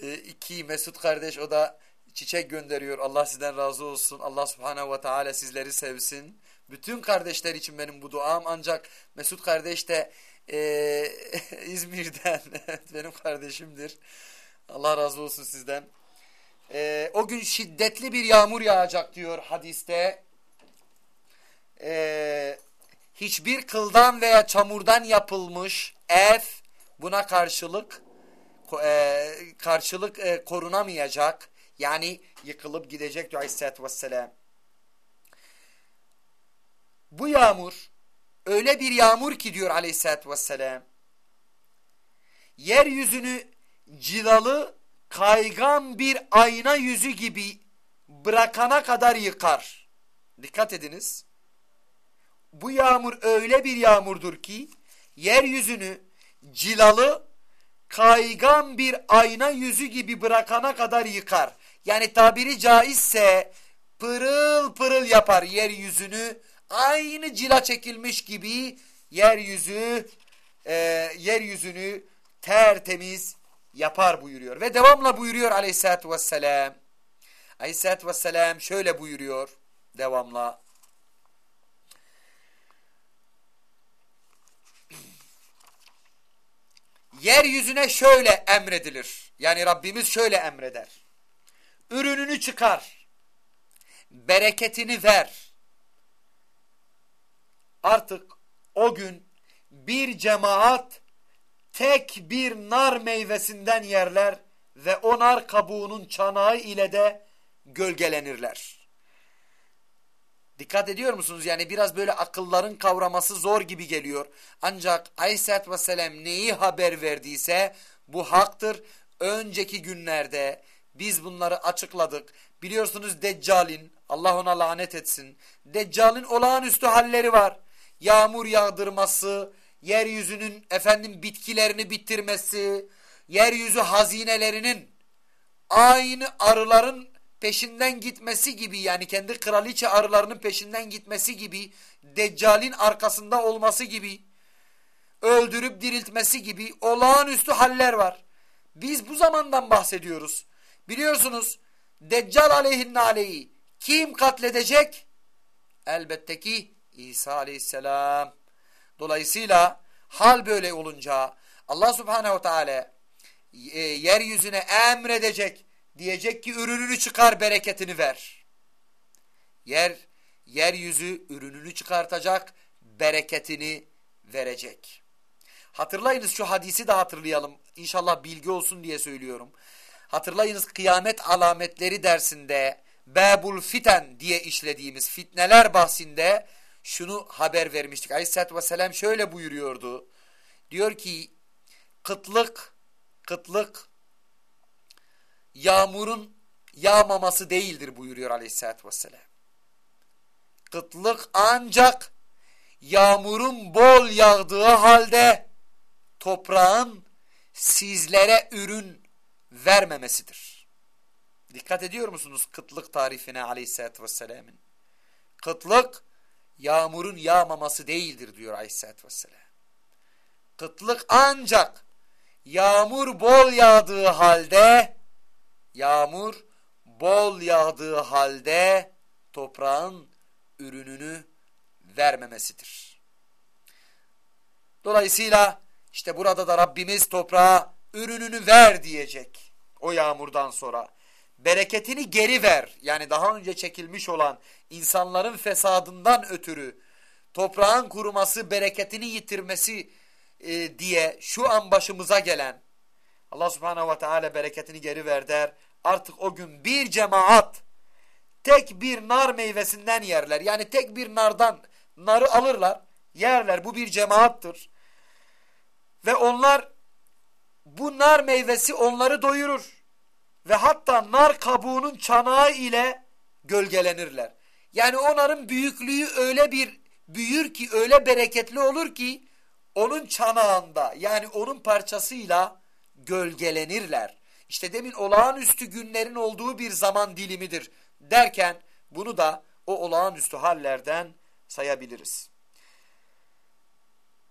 e, iki Mesut kardeş o da çiçek gönderiyor. Allah sizden razı olsun. Allah subhanehu ve teala sizleri sevsin. Bütün kardeşler için benim bu duam ancak Mesut kardeş de e, İzmir'den benim kardeşimdir. Allah razı olsun sizden. E, o gün şiddetli bir yağmur yağacak diyor hadiste. E, hiçbir kıldan veya çamurdan yapılmış ev buna karşılık e, karşılık e, korunamayacak. Yani yıkılıp gidecek diyor Aleyhisselatü Vesselam. Bu yağmur öyle bir yağmur ki diyor Aleyhisselatü Vesselam yeryüzünü cilalı kaygan bir ayna yüzü gibi bırakana kadar yıkar. Dikkat ediniz. Bu yağmur öyle bir yağmurdur ki yeryüzünü cilalı kaygan bir ayna yüzü gibi bırakana kadar yıkar. Yani tabiri caizse pırıl pırıl yapar yeryüzünü aynı cila çekilmiş gibi yeryüzü e, yeryüzünü tertemiz yapar buyuruyor. Ve devamla buyuruyor aleyhissalatü vesselam. Aleyhissalatü vesselam şöyle buyuruyor devamla. Yeryüzüne şöyle emredilir. Yani Rabbimiz şöyle emreder. Ürününü çıkar. Bereketini ver. Artık o gün bir cemaat tek bir nar meyvesinden yerler ve o nar kabuğunun çanağı ile de gölgelenirler. Dikkat ediyor musunuz? Yani biraz böyle akılların kavraması zor gibi geliyor. Ancak Aleyhisselatü Vesselam neyi haber verdiyse bu haktır. Önceki günlerde biz bunları açıkladık. Biliyorsunuz Deccal'in, Allah ona lanet etsin. Deccal'in olağanüstü halleri var. Yağmur yağdırması, yeryüzünün efendim bitkilerini bitirmesi, yeryüzü hazinelerinin aynı arıların peşinden gitmesi gibi yani kendi kraliçe arılarının peşinden gitmesi gibi Deccal'in arkasında olması gibi öldürüp diriltmesi gibi olağanüstü haller var. Biz bu zamandan bahsediyoruz. Biliyorsunuz Deccal aleyhinne aleyhi kim katledecek? Elbette ki İsa aleyhisselam. Dolayısıyla hal böyle olunca Allah subhanehu teala e, yeryüzüne emredecek. Diyecek ki ürününü çıkar bereketini ver. Yer, yeryüzü ürününü çıkartacak, bereketini verecek. Hatırlayınız şu hadisi de hatırlayalım. İnşallah bilgi olsun diye söylüyorum. Hatırlayınız kıyamet alametleri dersinde Babul Fiten diye işlediğimiz fitneler bahsinde şunu haber vermiştik. Aleyhisselatü Vesselam şöyle buyuruyordu. Diyor ki kıtlık, kıtlık yağmurun yağmaması değildir buyuruyor Aleyhisselatü Vesselam. Kıtlık ancak yağmurun bol yağdığı halde toprağın sizlere ürün vermemesidir. Dikkat ediyor musunuz kıtlık tarifine Aleyhisselatü Vesselam'ın? Kıtlık yağmurun yağmaması değildir diyor Aleyhisselatü Vesselam. Kıtlık ancak yağmur bol yağdığı halde yağmur bol yağdığı halde toprağın ürününü vermemesidir. Dolayısıyla işte burada da Rabbimiz toprağa ürününü ver diyecek o yağmurdan sonra. Bereketini geri ver. Yani daha önce çekilmiş olan insanların fesadından ötürü toprağın kuruması, bereketini yitirmesi e, diye şu an başımıza gelen Allah subhanehu ve teala bereketini geri ver der. Artık o gün bir cemaat tek bir nar meyvesinden yerler. Yani tek bir nardan narı alırlar, yerler. Bu bir cemaattır. Ve onlar bu nar meyvesi onları doyurur. Ve hatta nar kabuğunun çanağı ile gölgelenirler. Yani onların büyüklüğü öyle bir büyür ki öyle bereketli olur ki onun çanağında yani onun parçasıyla gölgelenirler. İşte demin olağanüstü günlerin olduğu bir zaman dilimidir derken bunu da o olağanüstü hallerden sayabiliriz.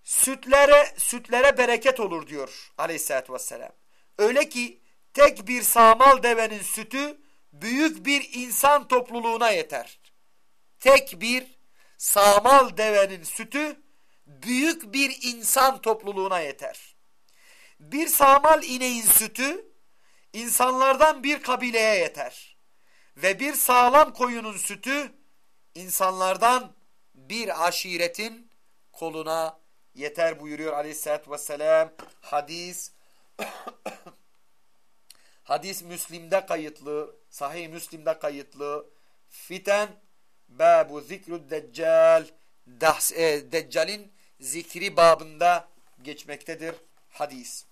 Sütlere, sütlere bereket olur diyor aleyhissalatü vesselam. Öyle ki tek bir sağmal devenin sütü büyük bir insan topluluğuna yeter. Tek bir sağmal devenin sütü büyük bir insan topluluğuna yeter. Bir sağmal ineğin sütü insanlardan bir kabileye yeter. Ve bir sağlam koyunun sütü insanlardan bir aşiretin koluna yeter buyuruyor aleyhissalatü vesselam. Hadis hadis Müslim'de kayıtlı, sahih Müslim'de kayıtlı. Fiten babu zikru deccal e, Deccal'in zikri babında geçmektedir hadis.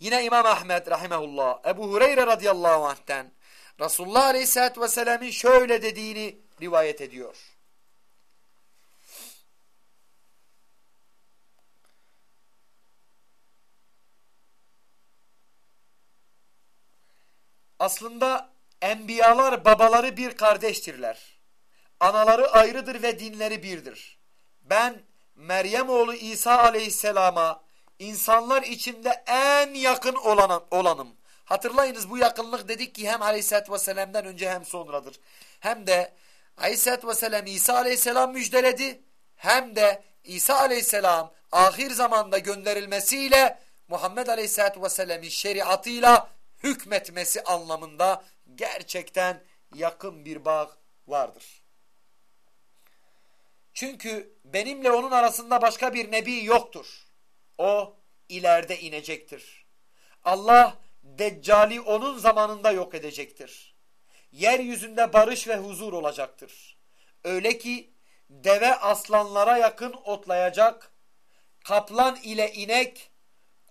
Yine İmam Ahmed rahimehullah Ebu Hureyre radıyallahu anh'ten Resulullah aleyhissalatü vesselam'ın şöyle dediğini rivayet ediyor. Aslında enbiyalar babaları bir kardeştirler. Anaları ayrıdır ve dinleri birdir. Ben Meryem oğlu İsa aleyhisselama insanlar içinde en yakın olanım. olanım. Hatırlayınız bu yakınlık dedik ki hem aleyhissalatü vesselam'dan önce hem sonradır. Hem de aleyhissalatü vesselam İsa aleyhisselam müjdeledi. Hem de İsa aleyhisselam ahir zamanda gönderilmesiyle Muhammed aleyhissalatü vesselam'ın şeriatıyla hükmetmesi anlamında gerçekten yakın bir bağ vardır. Çünkü benimle onun arasında başka bir nebi yoktur. O ileride inecektir. Allah Deccali onun zamanında yok edecektir. Yeryüzünde barış ve huzur olacaktır. Öyle ki deve aslanlara yakın otlayacak, kaplan ile inek,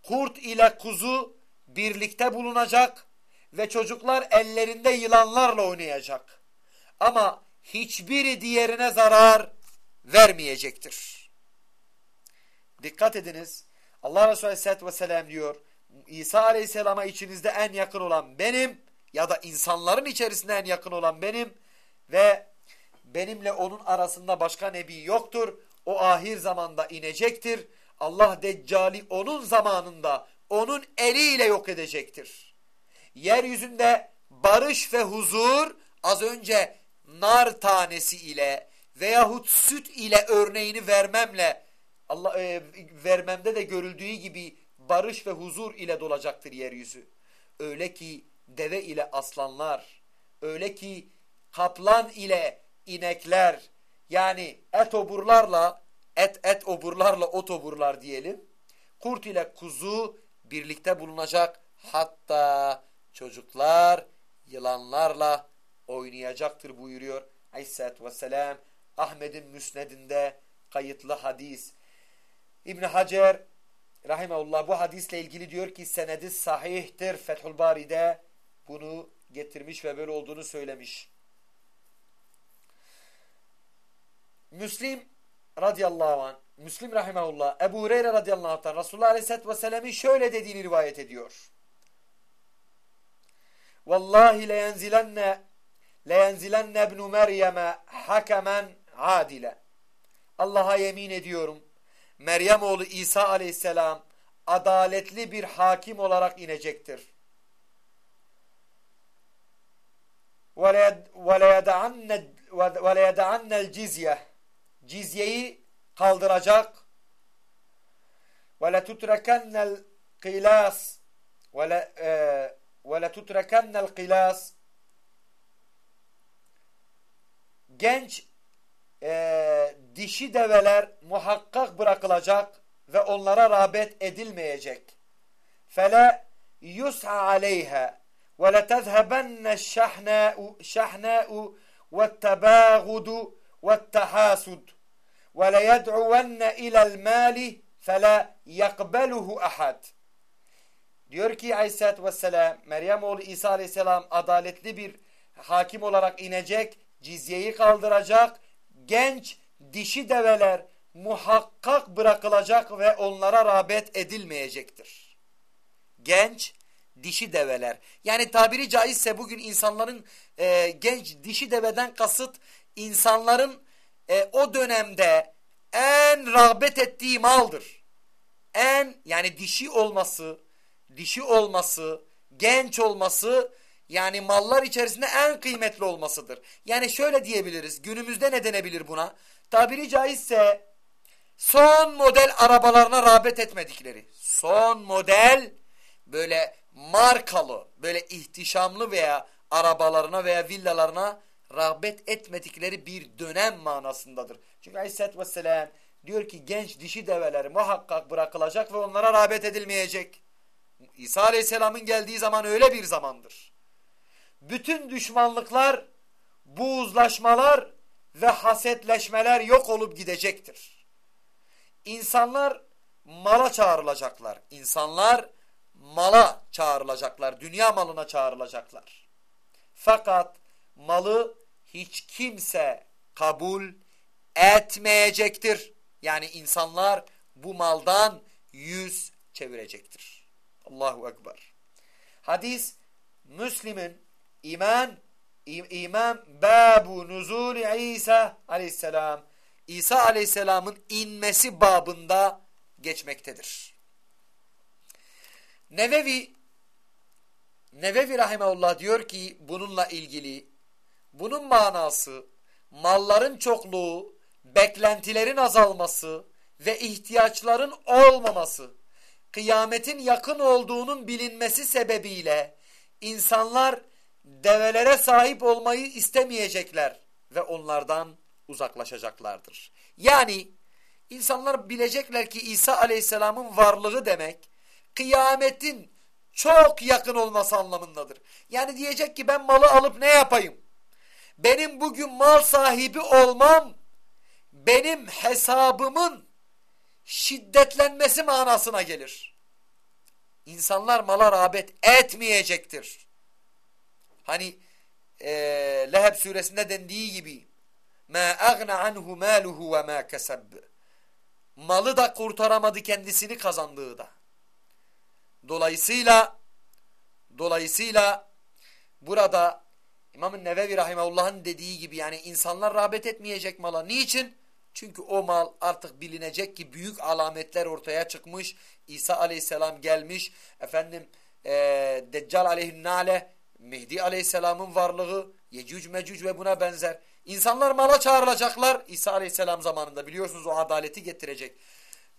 kurt ile kuzu birlikte bulunacak ve çocuklar ellerinde yılanlarla oynayacak. Ama hiçbiri diğerine zarar vermeyecektir. Dikkat ediniz. Allah Resulü Aleyhisselatü Vesselam diyor. İsa Aleyhisselam'a içinizde en yakın olan benim ya da insanların içerisinde en yakın olan benim ve benimle onun arasında başka nebi yoktur. O ahir zamanda inecektir. Allah Deccali onun zamanında onun eliyle yok edecektir. Yeryüzünde barış ve huzur az önce nar tanesi ile veyahut süt ile örneğini vermemle Allah e, vermemde de görüldüğü gibi barış ve huzur ile dolacaktır yeryüzü. Öyle ki deve ile aslanlar, öyle ki kaplan ile inekler yani et oburlarla et et oburlarla ot oburlar diyelim. Kurt ile kuzu birlikte bulunacak hatta çocuklar yılanlarla oynayacaktır buyuruyor Aleyhisselatü Vesselam. Ahmet'in müsnedinde kayıtlı hadis. İbn Hacer Rahimeullah bu hadisle ilgili diyor ki senedi sahihtir. Fethül Bari'de bunu getirmiş ve böyle olduğunu söylemiş. Müslim radıyallahu anh, Müslim rahimahullah, Ebu Hureyre radıyallahu anh, Resulullah aleyhisselatü vesselam'ın şöyle dediğini rivayet ediyor. Vallahi leyenzilenne leyenzilenne ibnu Meryem'e hakemen adile. Allah'a yemin ediyorum. Meryem oğlu İsa aleyhisselam adaletli bir hakim olarak inecektir. وَلَيَدَعَنَّ الْجِزْيَةِ Cizyeyi kaldıracak. وَلَتُتْرَكَنَّ الْقِلَاسِ وَلَتُتْرَكَنَّ الْقِلَاسِ Genç e, dişi develer muhakkak bırakılacak ve onlara rağbet edilmeyecek. Fele yus'a aleyha ve letezhebenne şehnâ'u vettebâgudu vettehâsud ve leyed'uvenne ilel mâli fele yakbeluhu ahad. Diyor ki Aleyhisselatü Vesselam, Meryem oğlu İsa Aleyhisselam adaletli bir hakim olarak inecek, cizyeyi kaldıracak genç dişi develer muhakkak bırakılacak ve onlara rağbet edilmeyecektir. Genç dişi develer. Yani tabiri caizse bugün insanların e, genç dişi deveden kasıt insanların e, o dönemde en rağbet ettiği maldır. En yani dişi olması, dişi olması, genç olması yani mallar içerisinde en kıymetli olmasıdır. Yani şöyle diyebiliriz. Günümüzde ne denebilir buna? Tabiri caizse son model arabalarına rağbet etmedikleri. Son model böyle markalı, böyle ihtişamlı veya arabalarına veya villalarına rağbet etmedikleri bir dönem manasındadır. Çünkü Aleyhisselatü Vesselam diyor ki genç dişi develeri muhakkak bırakılacak ve onlara rağbet edilmeyecek. İsa Aleyhisselam'ın geldiği zaman öyle bir zamandır. Bütün düşmanlıklar, buğuzlaşmalar ve hasetleşmeler yok olup gidecektir. İnsanlar mala çağrılacaklar. İnsanlar mala çağrılacaklar. Dünya malına çağrılacaklar. Fakat malı hiç kimse kabul etmeyecektir. Yani insanlar bu maldan yüz çevirecektir. Allahu Ekber. Hadis Müslim'in iman İmam Babu Nuzul İsa aleyhisselam İsa aleyhisselamın inmesi babında geçmektedir. Nevevi Nevevi Rahimeullah diyor ki bununla ilgili bunun manası malların çokluğu, beklentilerin azalması ve ihtiyaçların olmaması, kıyametin yakın olduğunun bilinmesi sebebiyle insanlar develere sahip olmayı istemeyecekler ve onlardan uzaklaşacaklardır. Yani insanlar bilecekler ki İsa aleyhisselamın varlığı demek kıyametin çok yakın olması anlamındadır. Yani diyecek ki ben malı alıp ne yapayım? Benim bugün mal sahibi olmam benim hesabımın şiddetlenmesi manasına gelir. İnsanlar mala rağbet etmeyecektir. Hani e, Leheb suresinde dendiği gibi مَا أَغْنَ عَنْهُ مَالُهُ وَمَا كَسَبْ Malı da kurtaramadı kendisini kazandığı da. Dolayısıyla dolayısıyla burada İmam-ı Nevevi Rahimahullah'ın dediği gibi yani insanlar rağbet etmeyecek mala. Niçin? Çünkü o mal artık bilinecek ki büyük alametler ortaya çıkmış. İsa aleyhisselam gelmiş. Efendim e, Deccal aleyhinnale Mehdi aleyhisselamın varlığı Yecüc mecüc ve buna benzer. İnsanlar mala çağrılacaklar İsa aleyhisselam zamanında biliyorsunuz o adaleti getirecek.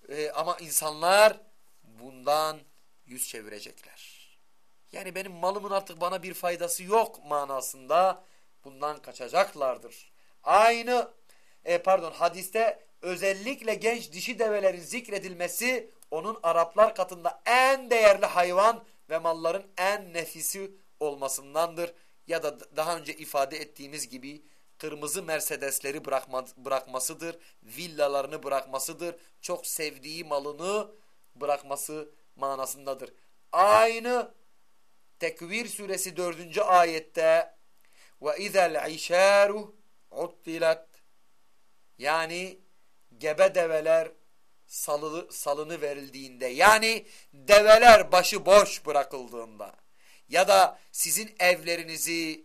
Ee, ama insanlar bundan yüz çevirecekler. Yani benim malımın artık bana bir faydası yok manasında bundan kaçacaklardır. Aynı e, pardon hadiste özellikle genç dişi develerin zikredilmesi onun Araplar katında en değerli hayvan ve malların en nefisi olmasındandır. Ya da daha önce ifade ettiğimiz gibi kırmızı Mercedesleri bırakma, bırakmasıdır, villalarını bırakmasıdır, çok sevdiği malını bırakması manasındadır. Aynı Tekvir suresi 4. ayette ve izel işaru uttilat yani gebe develer salı, salını verildiğinde yani develer başı boş bırakıldığında ya da sizin evlerinizi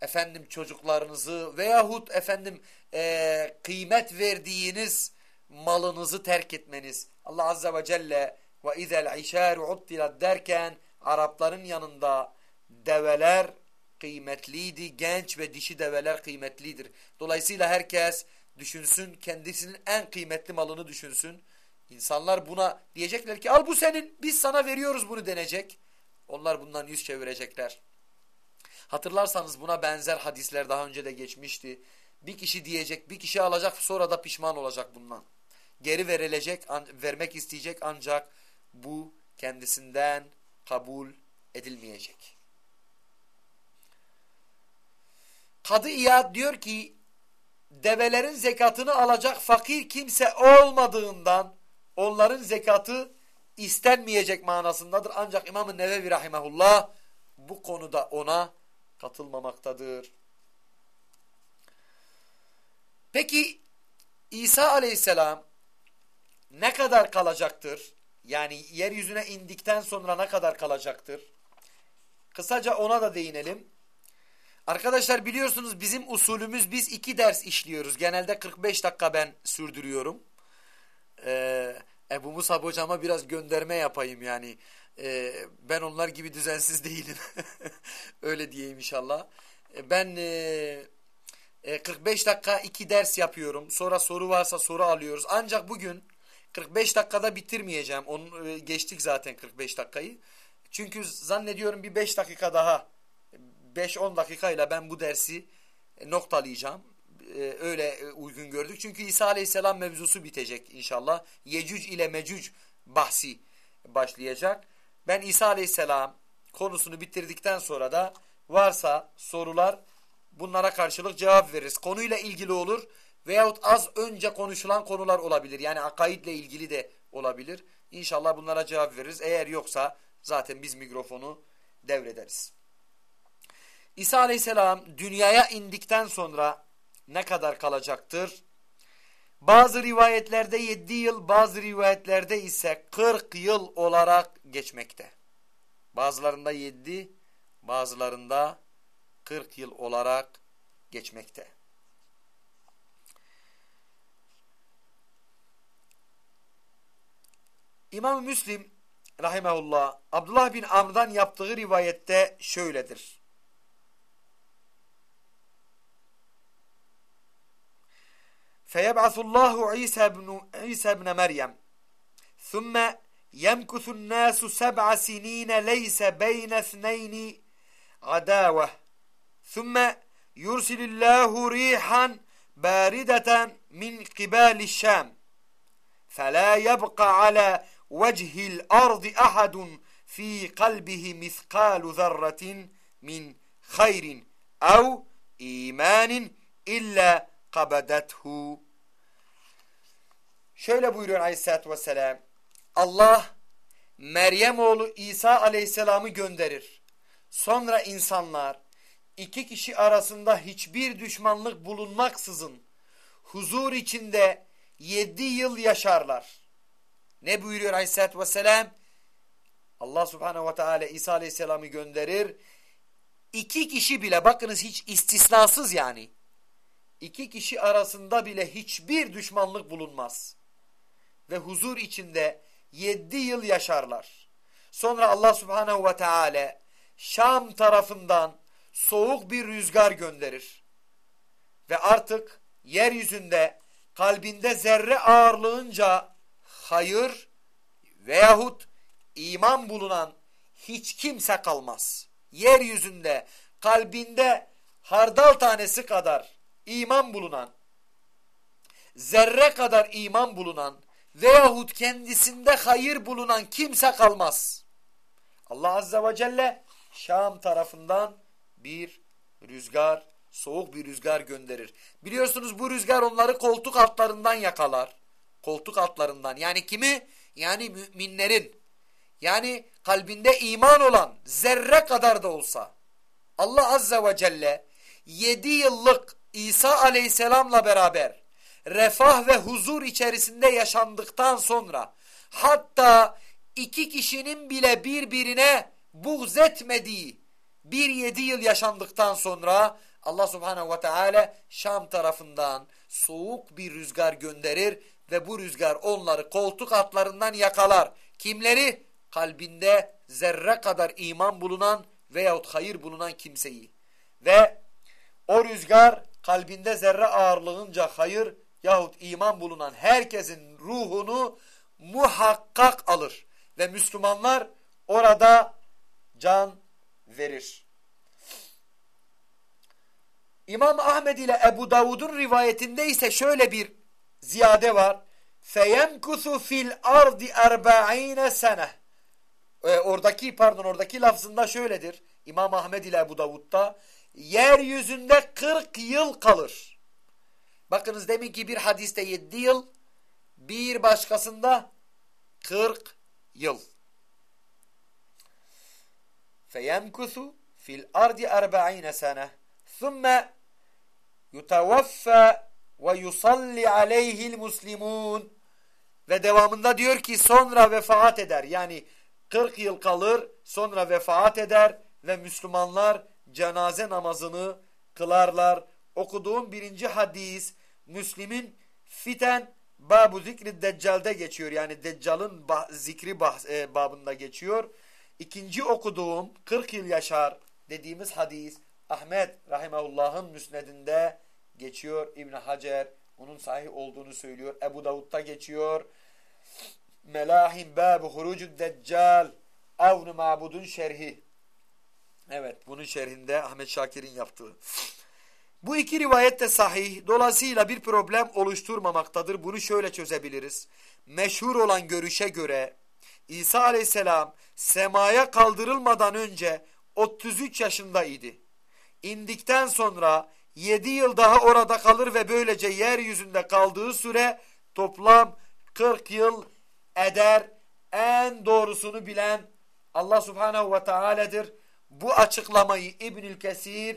efendim çocuklarınızı veyahut efendim e, kıymet verdiğiniz malınızı terk etmeniz. Allah Azze ve Celle ve izel işâru uttilat derken Arapların yanında develer kıymetliydi. Genç ve dişi develer kıymetlidir. Dolayısıyla herkes düşünsün kendisinin en kıymetli malını düşünsün. İnsanlar buna diyecekler ki al bu senin biz sana veriyoruz bunu denecek. Onlar bundan yüz çevirecekler. Hatırlarsanız buna benzer hadisler daha önce de geçmişti. Bir kişi diyecek, bir kişi alacak sonra da pişman olacak bundan. Geri verilecek, vermek isteyecek ancak bu kendisinden kabul edilmeyecek. Kadı İyad diyor ki develerin zekatını alacak fakir kimse olmadığından onların zekatı istenmeyecek manasındadır. Ancak İmam-ı Nevevi Rahimahullah bu konuda ona katılmamaktadır. Peki İsa aleyhisselam ne kadar kalacaktır? Yani yeryüzüne indikten sonra ne kadar kalacaktır? Kısaca ona da değinelim. Arkadaşlar biliyorsunuz bizim usulümüz biz iki ders işliyoruz. Genelde 45 dakika ben sürdürüyorum. Ee, Ebu Musab hocama biraz gönderme yapayım yani. Ee, ben onlar gibi düzensiz değilim. Öyle diyeyim inşallah. Ee, ben e, 45 e, dakika iki ders yapıyorum. Sonra soru varsa soru alıyoruz. Ancak bugün 45 dakikada bitirmeyeceğim. Onu e, geçtik zaten 45 dakikayı. Çünkü zannediyorum bir 5 dakika daha 5-10 dakikayla ben bu dersi e, noktalayacağım. E, öyle uygun gördük. Çünkü İsa Aleyhisselam mevzusu bitecek inşallah. Yecüc ile Mecüc bahsi başlayacak. Ben İsa Aleyhisselam konusunu bitirdikten sonra da varsa sorular bunlara karşılık cevap veririz. Konuyla ilgili olur veyahut az önce konuşulan konular olabilir. Yani akaidle ilgili de olabilir. İnşallah bunlara cevap veririz. Eğer yoksa zaten biz mikrofonu devrederiz. İsa aleyhisselam dünyaya indikten sonra ne kadar kalacaktır? Bazı rivayetlerde 7 yıl, bazı rivayetlerde ise 40 yıl olarak geçmekte. Bazılarında 7, bazılarında 40 yıl olarak geçmekte. İmam Müslim rahimehullah Abdullah bin Amr'dan yaptığı rivayette şöyledir. فيبعث الله عيسى بن عيسى بن مريم. ثم يمكث الناس سبع سنين ليس بين اثنين عداوة. ثم يرسل الله ريحا باردة من قبال الشام. فلا يبقى على وجه الأرض أحد في قلبه مثقال ذرة من خير أو إيمان إلا kabadethu. Şöyle buyuruyor Aleyhisselatü Vesselam. Allah Meryem oğlu İsa Aleyhisselam'ı gönderir. Sonra insanlar iki kişi arasında hiçbir düşmanlık bulunmaksızın huzur içinde yedi yıl yaşarlar. Ne buyuruyor Aleyhisselatü Vesselam? Allah Subhanahu ve Teala İsa Aleyhisselam'ı gönderir. İki kişi bile bakınız hiç istisnasız yani. İki kişi arasında bile hiçbir düşmanlık bulunmaz. Ve huzur içinde yedi yıl yaşarlar. Sonra Allah Subhanahu ve Teala Şam tarafından soğuk bir rüzgar gönderir. Ve artık yeryüzünde kalbinde zerre ağırlığınca hayır veyahut iman bulunan hiç kimse kalmaz. Yeryüzünde kalbinde hardal tanesi kadar iman bulunan, zerre kadar iman bulunan veyahut kendisinde hayır bulunan kimse kalmaz. Allah Azze ve Celle Şam tarafından bir rüzgar, soğuk bir rüzgar gönderir. Biliyorsunuz bu rüzgar onları koltuk altlarından yakalar. Koltuk altlarından. Yani kimi? Yani müminlerin. Yani kalbinde iman olan zerre kadar da olsa Allah Azze ve Celle yedi yıllık İsa Aleyhisselam'la beraber refah ve huzur içerisinde yaşandıktan sonra hatta iki kişinin bile birbirine buğz etmediği bir yedi yıl yaşandıktan sonra Allah Subhanahu ve Teala Şam tarafından soğuk bir rüzgar gönderir ve bu rüzgar onları koltuk altlarından yakalar. Kimleri? Kalbinde zerre kadar iman bulunan veyahut hayır bulunan kimseyi. Ve o rüzgar kalbinde zerre ağırlığınca hayır yahut iman bulunan herkesin ruhunu muhakkak alır. Ve Müslümanlar orada can verir. İmam Ahmed ile Ebu Davud'un rivayetinde ise şöyle bir ziyade var. Feyemkusu fil ardi erba'ine sene. E, oradaki pardon oradaki lafzında şöyledir. İmam Ahmed ile Ebu Davud'da yeryüzünde 40 yıl kalır. Bakınız demin ki bir hadiste 7 yıl, bir başkasında 40 yıl. Feyemkuthu fil ardi 40 sene. Thumma yutawaffa ve yusalli aleyhil muslimun. Ve devamında diyor ki sonra vefat eder. Yani 40 yıl kalır, sonra vefat eder ve Müslümanlar cenaze namazını kılarlar. Okuduğum birinci hadis Müslim'in fiten babu zikri deccalde geçiyor. Yani deccalın bah, zikri bah, e, babında geçiyor. İkinci okuduğum 40 yıl yaşar dediğimiz hadis Ahmet rahimahullah'ın müsnedinde geçiyor. İbn Hacer onun sahih olduğunu söylüyor. Ebu Davud'da geçiyor. Melahim babu hurucud deccal avnu mabudun şerhi Evet bunun şerhinde Ahmet Şakir'in yaptığı. Bu iki rivayet de sahih. Dolayısıyla bir problem oluşturmamaktadır. Bunu şöyle çözebiliriz. Meşhur olan görüşe göre İsa aleyhisselam semaya kaldırılmadan önce 33 yaşındaydı. İndikten sonra 7 yıl daha orada kalır ve böylece yeryüzünde kaldığı süre toplam 40 yıl eder. En doğrusunu bilen Allah subhanehu ve teala'dır. Bu açıklamayı İbnül Kesir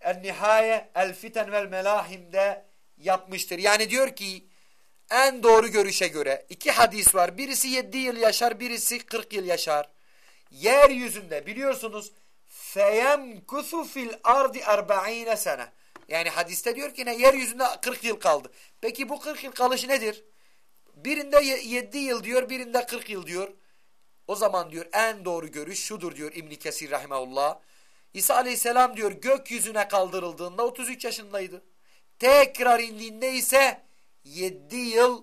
El-Nihaye El-Fiten vel Melahim'de yapmıştır. Yani diyor ki en doğru görüşe göre iki hadis var. Birisi 7 yıl yaşar, birisi 40 yıl yaşar. Yeryüzünde biliyorsunuz feyemkusu fil ardi arba'ine sene. Yani hadiste diyor ki ne yeryüzünde 40 yıl kaldı. Peki bu 40 yıl kalış nedir? Birinde 7 yıl diyor, birinde 40 yıl diyor. O zaman diyor en doğru görüş şudur diyor İbn Kesir rahmeullah. İsa aleyhisselam diyor gökyüzüne kaldırıldığında 33 yaşındaydı. Tekrar indiğinde ise 7 yıl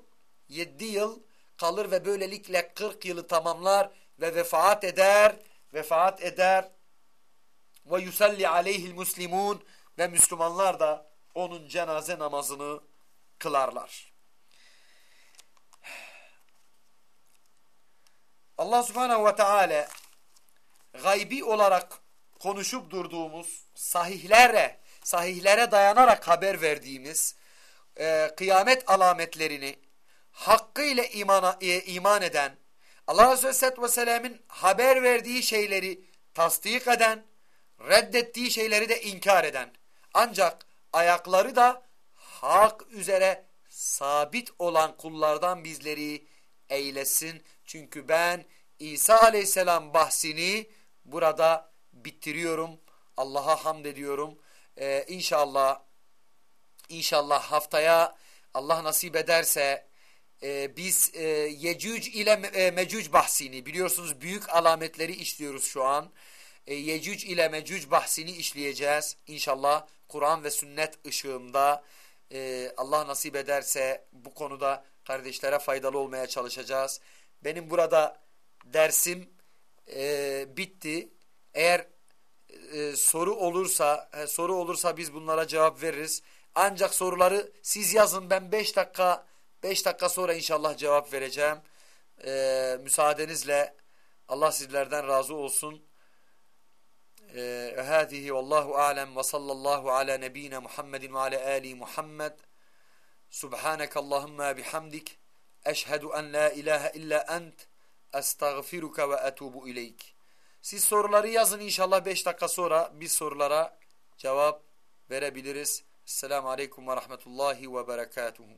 7 yıl kalır ve böylelikle 40 yılı tamamlar ve vefat eder. Vefat eder. Ve yusalli aleyhil muslimun ve Müslümanlar da onun cenaze namazını kılarlar. Allah subhanehu ve teala gaybi olarak konuşup durduğumuz sahihlere, sahihlere dayanarak haber verdiğimiz e, kıyamet alametlerini hakkıyla imana, e, iman eden, Allah Aleyhisselatü Vesselam'ın haber verdiği şeyleri tasdik eden, reddettiği şeyleri de inkar eden, ancak ayakları da hak üzere sabit olan kullardan bizleri eylesin. Çünkü ben İsa Aleyhisselam bahsini burada bitiriyorum. Allah'a hamd ediyorum. Ee, inşallah inşallah haftaya Allah nasip ederse e, biz e, Yecüc ile e, Mecüc bahsini biliyorsunuz büyük alametleri işliyoruz şu an. E, Yecüc ile Mecüc bahsini işleyeceğiz. İnşallah Kur'an ve sünnet ışığında e, Allah nasip ederse bu konuda kardeşlere faydalı olmaya çalışacağız. Benim burada dersim e, bitti. Eğer e, soru olursa e, soru olursa biz bunlara cevap veririz. Ancak soruları siz yazın ben 5 dakika 5 dakika sonra inşallah cevap vereceğim. E, müsaadenizle Allah sizlerden razı olsun. هذه والله أعلم وصلى الله على نبينا محمد وعلى آل محمد Subhaneke Allahümme bihamdik. Eşhedü en la ilahe illa ent. Estağfiruke ve etubu ileyk. Siz soruları yazın inşallah 5 dakika sonra biz sorulara cevap verebiliriz. Selamun Aleyküm ve Rahmetullahi ve Berekatuhu.